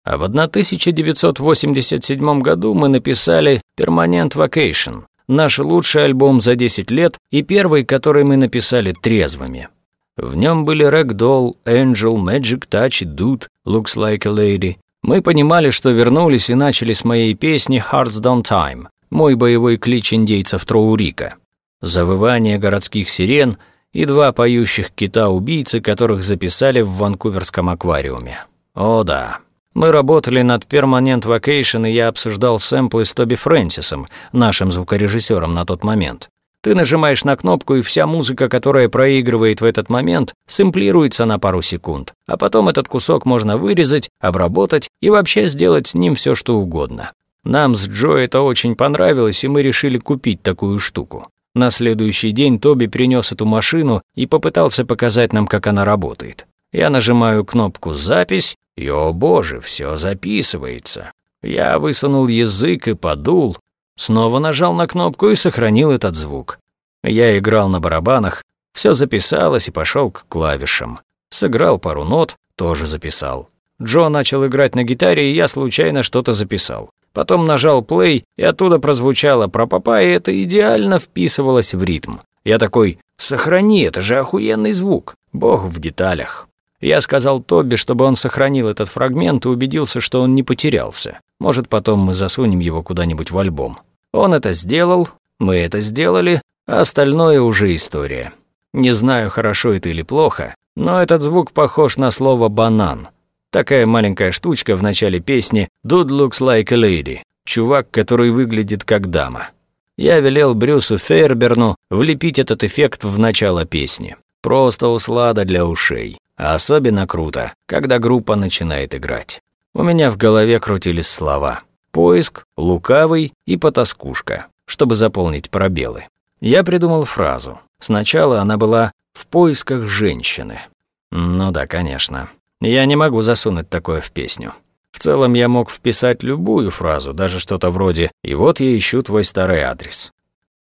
[SPEAKER 1] А в 1987 году мы написали «Permanent Vacation», наш лучший альбом за 10 лет и первый, который мы написали трезвыми. В нем были Ragdoll, Angel, Magic Touch, Dude, Looks Like a Lady, мы понимали, что вернулись и начали с моей песни «Hearts Don't Time», мой боевой клич индейцев Троурика. Завывание городских сирен и два поющих кита-убийцы, которых записали в Ванкуверском аквариуме. О да. Мы работали над Permanent Vacation, и я обсуждал сэмплы с Тоби Фрэнсисом, нашим звукорежиссером на тот момент. Ты нажимаешь на кнопку, и вся музыка, которая проигрывает в этот момент, сэмплируется на пару секунд. А потом этот кусок можно вырезать, обработать и вообще сделать с ним все, что угодно. Нам с Джо это очень понравилось, и мы решили купить такую штуку. На следующий день Тоби принес эту машину и попытался показать нам, как она работает. Я нажимаю кнопку «Запись», и, о боже, все записывается. Я высунул язык и подул, Снова нажал на кнопку и сохранил этот звук. Я играл на барабанах, все записалось и пошел к клавишам. Сыграл пару нот, тоже записал. Джо начал играть на гитаре, и я случайно что-то записал. Потом нажал плей, и оттуда прозвучало про папа, и это идеально вписывалось в ритм. Я такой «Сохрани, это же охуенный звук». Бог в деталях. Я сказал Тоби, чтобы он сохранил этот фрагмент и убедился, что он не потерялся. Может, потом мы засунем его куда-нибудь в альбом. Он это сделал, мы это сделали, а остальное уже история. Не знаю, хорошо это или плохо, но этот звук похож на слово «банан». Такая маленькая штучка в начале песни «Dude looks like a lady» — чувак, который выглядит как дама. Я велел Брюсу Фейерберну влепить этот эффект в начало песни. Просто услада для ушей. А особенно круто, когда группа начинает играть. У меня в голове крутились слова поиск, лукавый и потаскушка, чтобы заполнить пробелы. Я придумал фразу. Сначала она была «в поисках женщины». Ну да, конечно. Я не могу засунуть такое в песню. В целом я мог вписать любую фразу, даже что-то вроде «И вот я ищу твой старый адрес».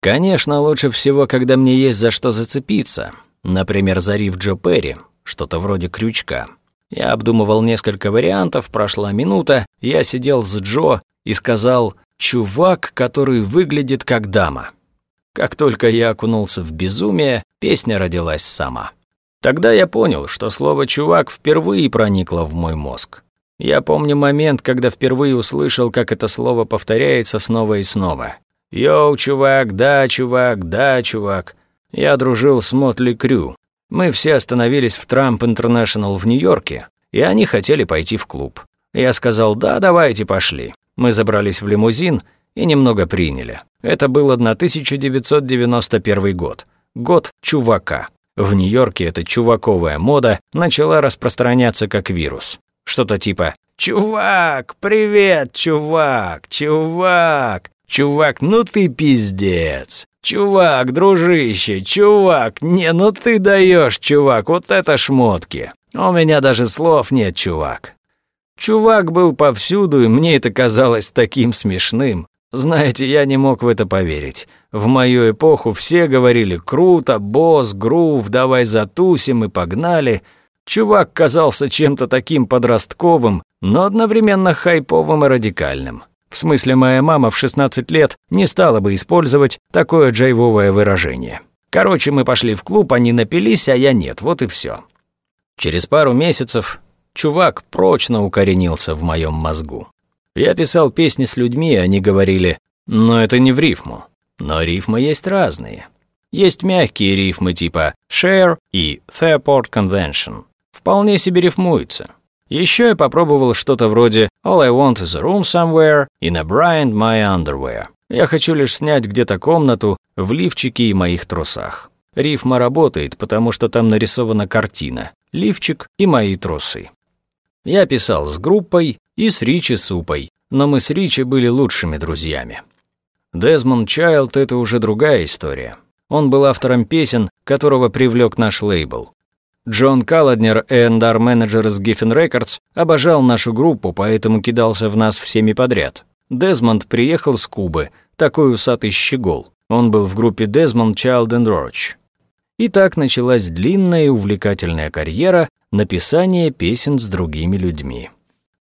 [SPEAKER 1] Конечно, лучше всего, когда мне есть за что зацепиться. Например, за риф Джо Перри, что-то вроде крючка. Я обдумывал несколько вариантов, прошла минута, я сидел с Джо и сказал «Чувак, который выглядит как дама». Как только я окунулся в безумие, песня родилась сама. Тогда я понял, что слово «чувак» впервые проникло в мой мозг. Я помню момент, когда впервые услышал, как это слово повторяется снова и снова. «Йоу, чувак, да, чувак, да, чувак». Я дружил с Мотли Крю. Мы все остановились в Трамп Интернешнл в Нью-Йорке, и они хотели пойти в клуб. Я сказал «да, давайте пошли». Мы забрались в лимузин и немного приняли. Это был 1991 год. Год чувака. В Нью-Йорке эта чуваковая мода начала распространяться как вирус. Что-то типа «Чувак, привет, чувак, чувак, чувак, ну ты пиздец». «Чувак, дружище, чувак, не, ну ты даешь, чувак, вот это шмотки. У меня даже слов нет, чувак». Чувак был повсюду, и мне это казалось таким смешным. Знаете, я не мог в это поверить. В мою эпоху все говорили «круто», «босс», «грув», «давай затусим» и «погнали». Чувак казался чем-то таким подростковым, но одновременно хайповым и радикальным. В смысле, моя мама в 16 лет не стала бы использовать такое джайвовое выражение. Короче, мы пошли в клуб, они напились, а я нет, вот и все. Через пару месяцев чувак прочно укоренился в моем мозгу. Я писал песни с людьми, они говорили, но это не в рифму. Но рифмы есть разные. Есть мягкие рифмы типа share и Fairport Convention. Вполне себе рифмуются. Еще я попробовал что-то вроде «All I want is a room somewhere» «In a Brian my underwear». Я хочу лишь снять где-то комнату в лифчике и моих трусах. Рифма работает, потому что там нарисована картина. Лифчик и мои трусы. Я писал с группой и с Ричи Супой, но мы с Ричи были лучшими друзьями. Дезмонд Чайлд — это уже другая история. Он был автором песен, которого привлек наш лейбл. Джон Калладнер, A&R-менеджер из Giffen Records, обожал нашу группу, поэтому кидался в нас всеми подряд. Дезмонд приехал с Кубы, такой усатый щегол. Он был в группе Desmond Child and Roach. И так началась длинная и увлекательная карьера написания песен с другими людьми.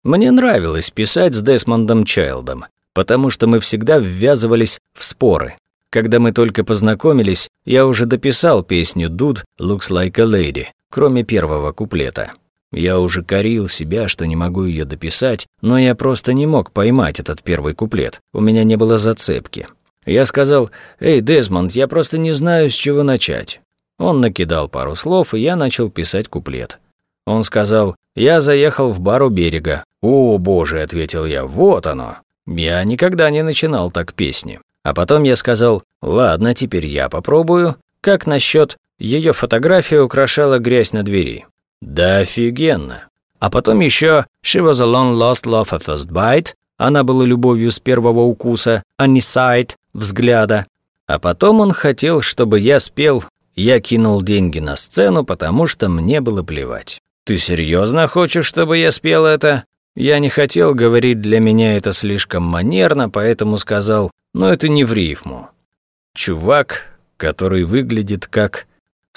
[SPEAKER 1] Мне нравилось писать с Десмондом Чайлдом, потому что мы всегда ввязывались в споры. Когда мы только познакомились, я уже дописал песню «Dude looks like a lady», кроме первого куплета. Я уже корил себя, что не могу ее дописать, но я просто не мог поймать этот первый куплет. У меня не было зацепки. Я сказал, «Эй, Дезмонд, я просто не знаю, с чего начать». Он накидал пару слов, и я начал писать куплет. Он сказал, «Я заехал в бар у берега». «О, боже», — ответил я, «вот оно». Я никогда не начинал так песни. А потом я сказал, «Ладно, теперь я попробую. Как насчет ее фотография украшала грязь на двери. Да офигенно. А потом еще «She was a long lost love at first bite», она была любовью с первого укуса, а не sight, взгляда. А потом он хотел, чтобы я спел «Я кинул деньги на сцену, потому что мне было плевать». «Ты серьезно хочешь, чтобы я спел это?» Я не хотел говорить, для меня это слишком манерно, поэтому сказал «но это не в рифму». Чувак, который выглядит как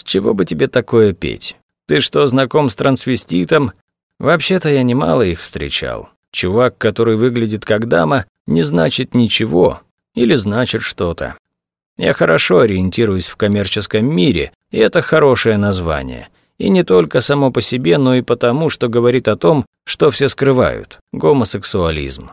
[SPEAKER 1] с чего бы тебе такое петь? Ты что, знаком с трансвеститом? Вообще-то я немало их встречал. Чувак, который выглядит как дама, не значит ничего или значит что-то. Я хорошо ориентируюсь в коммерческом мире, и это хорошее название. И не только само по себе, но и потому, что говорит о том, что все скрывают – гомосексуализм.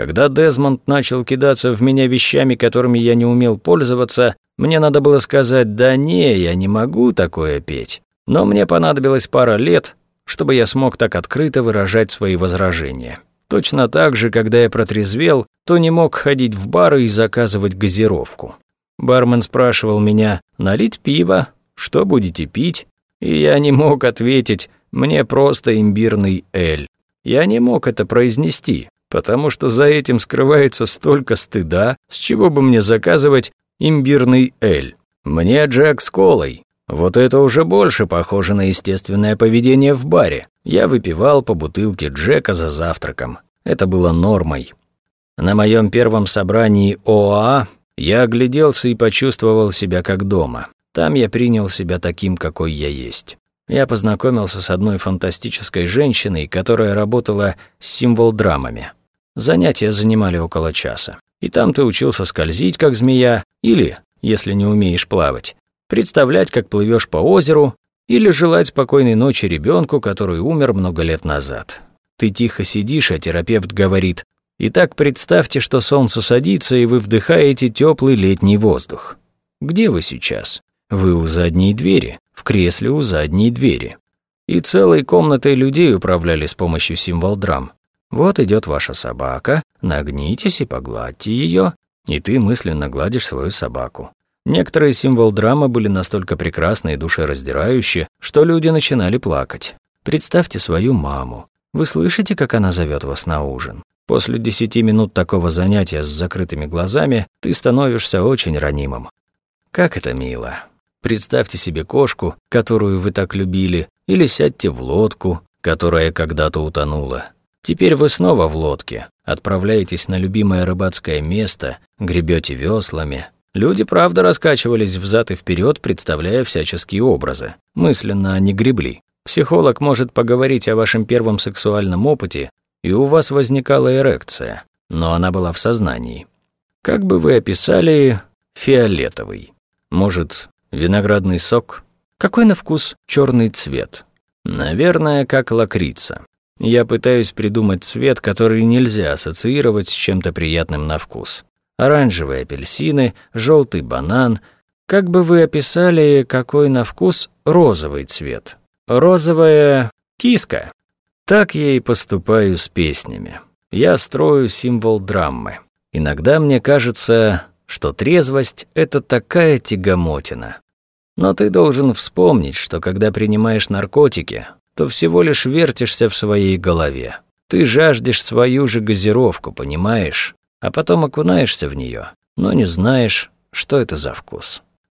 [SPEAKER 1] Когда Дезмонд начал кидаться в меня вещами, которыми я не умел пользоваться, мне надо было сказать «да не, я не могу такое петь». Но мне понадобилось пара лет, чтобы я смог так открыто выражать свои возражения. Точно так же, когда я протрезвел, то не мог ходить в бары и заказывать газировку. Бармен спрашивал меня «налить пиво? Что будете пить?» И я не мог ответить «мне просто имбирный эль». Я не мог это произнести, потому что за этим скрывается столько стыда, с чего бы мне заказывать имбирный эль. Мне Джек с колой. Вот это уже больше похоже на естественное поведение в баре. Я выпивал по бутылке Джека за завтраком. Это было нормой. На моем первом собрании ОАА я огляделся и почувствовал себя как дома. Там я принял себя таким, какой я есть. Я познакомился с одной фантастической женщиной, которая работала с символ-драмами. Занятия занимали около часа. И там ты учился скользить, как змея, или, если не умеешь плавать, представлять, как плывешь по озеру, или желать спокойной ночи ребенку, который умер много лет назад. Ты тихо сидишь, а терапевт говорит, «Итак, представьте, что солнце садится, и вы вдыхаете теплый летний воздух. Где вы сейчас? Вы у задней двери, в кресле у задней двери. И целой комнатой людей управляли с помощью символ-драм. Вот идет ваша собака, нагнитесь и погладьте ее, и ты мысленно гладишь свою собаку. Некоторые символ-драмы были настолько прекрасны и душераздирающие, что люди начинали плакать. Представьте свою маму. Вы слышите, как она зовет вас на ужин? После десяти минут такого занятия с закрытыми глазами ты становишься очень ранимым. Как это мило. Представьте себе кошку, которую вы так любили, или сядьте в лодку, которая когда-то утонула. Теперь вы снова в лодке, отправляетесь на любимое рыбацкое место, гребете веслами, Люди, правда, раскачивались взад и вперед, представляя всяческие образы. Мысленно они гребли. Психолог может поговорить о вашем первом сексуальном опыте, и у вас возникала эрекция, но она была в сознании. Как бы вы описали фиолетовый? Может, виноградный сок? Какой на вкус черный цвет? Наверное, как лакрица. Я пытаюсь придумать цвет, который нельзя ассоциировать с чем-то приятным на вкус оранжевые апельсины, желтый банан. Как бы вы описали, какой на вкус розовый цвет? Розовая киска. Так я и поступаю с песнями. Я строю символ драмы. Иногда мне кажется, что трезвость — это такая тягомотина. Но ты должен вспомнить, что когда принимаешь наркотики, то всего лишь вертишься в своей голове. Ты жаждешь свою же газировку, понимаешь? а потом окунаешься в нее, но не знаешь, что это за вкус.